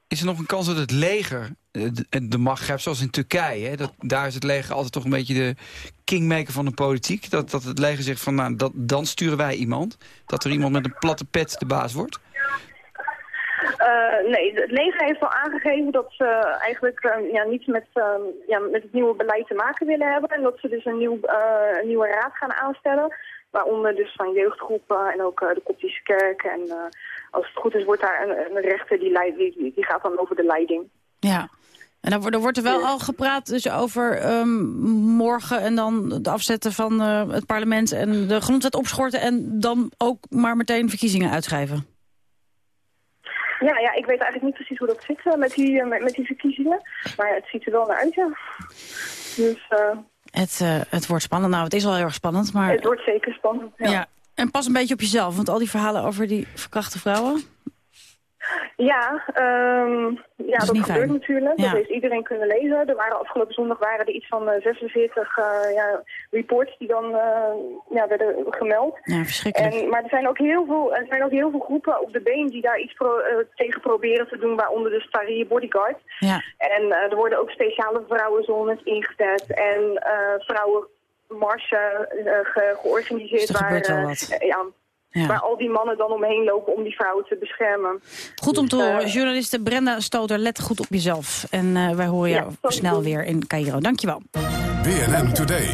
is er nog een kans dat het leger de, de macht hebt, zoals in Turkije? Hè? Dat, daar is het leger altijd toch een beetje de kingmaker van de politiek. Dat, dat het leger zegt van, nou, dat, dan sturen wij iemand. Dat er iemand met een platte pet de baas wordt. Uh, nee, het leger heeft al aangegeven dat ze eigenlijk uh, ja, niets met, uh, ja, met het nieuwe beleid te maken willen hebben. En dat ze dus een, nieuw, een nieuwe raad gaan aanstellen. Waaronder dus van jeugdgroepen en ook de Koptische kerk. En als het goed is wordt daar een, een rechter die, leid, die, die gaat dan over de leiding. Ja. En dan, dan wordt er wel al gepraat dus over um, morgen en dan het afzetten van het parlement en de grondwet opschorten en dan ook maar meteen verkiezingen uitschrijven. Ja, ja, ik weet eigenlijk niet precies hoe dat zit uh, met, die, uh, met, met, die verkiezingen. Maar het ziet er wel naar uit, ja. Dus, uh... het, het wordt spannend. Nou, het is al heel erg spannend, maar... Het wordt zeker spannend, ja. ja. En pas een beetje op jezelf, want al die verhalen over die verkrachte vrouwen... Ja, um, ja dat, dat gebeurt natuurlijk. Ja. Dat heeft iedereen kunnen lezen. Er waren afgelopen zondag waren er iets van uh, 46 uh, ja, reports die dan uh, ja, werden gemeld. Ja, verschrikkelijk. En, maar er zijn, ook heel veel, er zijn ook heel veel groepen op de been die daar iets pro, uh, tegen proberen te doen, waaronder de Starie Bodyguard. Ja. En er worden ook speciale vrouwenzones ingezet en vrouwenmarsen ge georganiseerd. Dus wat. ja, ja. Waar al die mannen dan omheen lopen om die vrouwen te beschermen. Goed om te dus, horen. Uh, Journaliste Brenda Stoter, let goed op jezelf. En uh, wij horen jou ja, snel weer in Cairo. Dankjewel. BNN Today.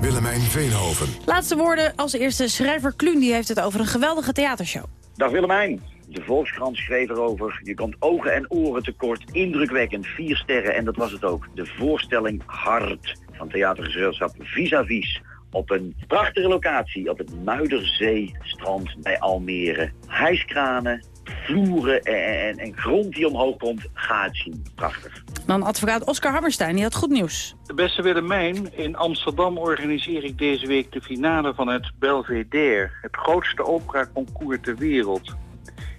Willemijn Veenhoven. Laatste woorden als eerste. Schrijver Kluun die heeft het over een geweldige theatershow. Dag Willemijn. De Volkskrant schreef erover. Je komt ogen en oren tekort. Indrukwekkend. Vier sterren. En dat was het ook. De voorstelling Hart van theatergezelschap Vis-a-Vis op een prachtige locatie op het Muiderzeestrand bij Almere. Hijskranen, vloeren en, en, en, grond die omhoog komt, gaat zien. Prachtig. Dan advocaat Oscar Hammerstein, die had goed nieuws. Beste Willemijn, in Amsterdam organiseer ik deze week de finale van het Belvedere. Het grootste opera-concours ter wereld.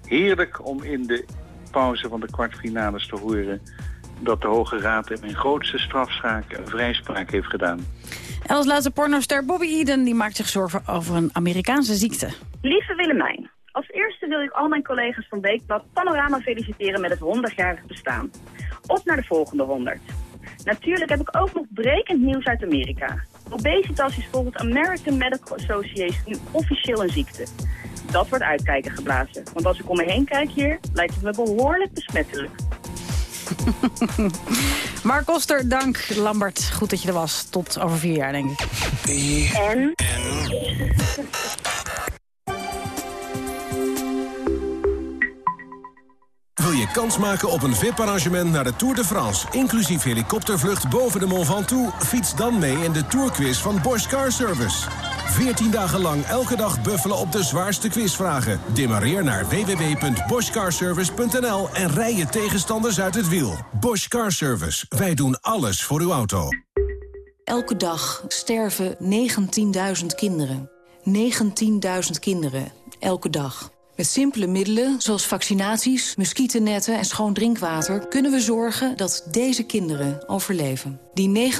Heerlijk om in de pauze van de kwartfinales te horen dat de Hoge Raad in mijn grootste strafzaak een vrijspraak heeft gedaan. En als laatste pornoster Bobby Eden die maakt zich zorgen over een Amerikaanse ziekte. Lieve Willemijn, als eerste wil ik al mijn collega's van Weekblad Panorama feliciteren met het 100-jarig bestaan. Op naar de volgende 100. Natuurlijk heb ik ook nog brekend nieuws uit Amerika. Obesitas is volgens American Medical Association nu officieel een ziekte. Dat wordt uitkijken geblazen, want als ik om me heen kijk hier, lijkt het me behoorlijk besmettelijk. *laughs* Mark Koster, dank. Lambert, goed dat je er was. Tot over vier jaar, denk ik. En? Wil je kans maken op een VIP-arrangement naar de Tour de France... inclusief helikoptervlucht boven de Mont Ventoux? Fiets dan mee in de Tourquiz van Bosch Car Service. 14 dagen lang elke dag buffelen op de zwaarste quizvragen. Demareer naar www.boschcarservice.nl en rij je tegenstanders uit het wiel. Bosch Car Service. Wij doen alles voor uw auto. Elke dag sterven 19.000 kinderen. 19.000 kinderen. Elke dag. Met simpele middelen, zoals vaccinaties, muggennetten en schoon drinkwater... kunnen we zorgen dat deze kinderen overleven. Die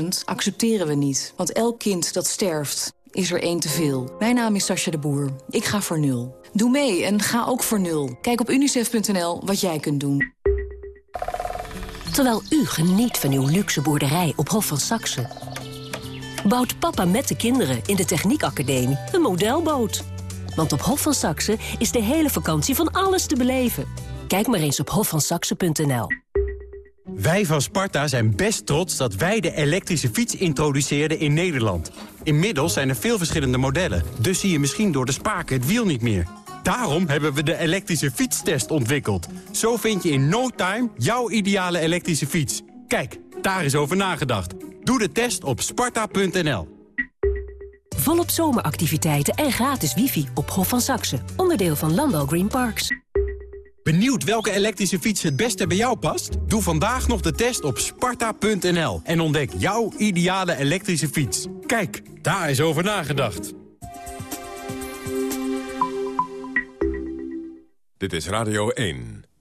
19.000 accepteren we niet, want elk kind dat sterft is er één te veel. Mijn naam is Sascha de Boer. Ik ga voor nul. Doe mee en ga ook voor nul. Kijk op unicef.nl wat jij kunt doen. Terwijl u geniet van uw luxe boerderij op Hof van Saxe... bouwt papa met de kinderen in de Techniekacademie een modelboot... Want op Hof van Saxe is de hele vakantie van alles te beleven. Kijk maar eens op hofvansaxe.nl. Wij van Sparta zijn best trots dat wij de elektrische fiets introduceerden in Nederland. Inmiddels zijn er veel verschillende modellen, dus zie je misschien door de spaken het wiel niet meer. Daarom hebben we de elektrische fietstest ontwikkeld. Zo vind je in no time jouw ideale elektrische fiets. Kijk, daar is over nagedacht. Doe de test op sparta.nl. Volop zomeractiviteiten en gratis wifi op Hof van Saxe. Onderdeel van Landal Green Parks. Benieuwd welke elektrische fiets het beste bij jou past? Doe vandaag nog de test op sparta.nl en ontdek jouw ideale elektrische fiets. Kijk, daar is over nagedacht. Dit is Radio 1.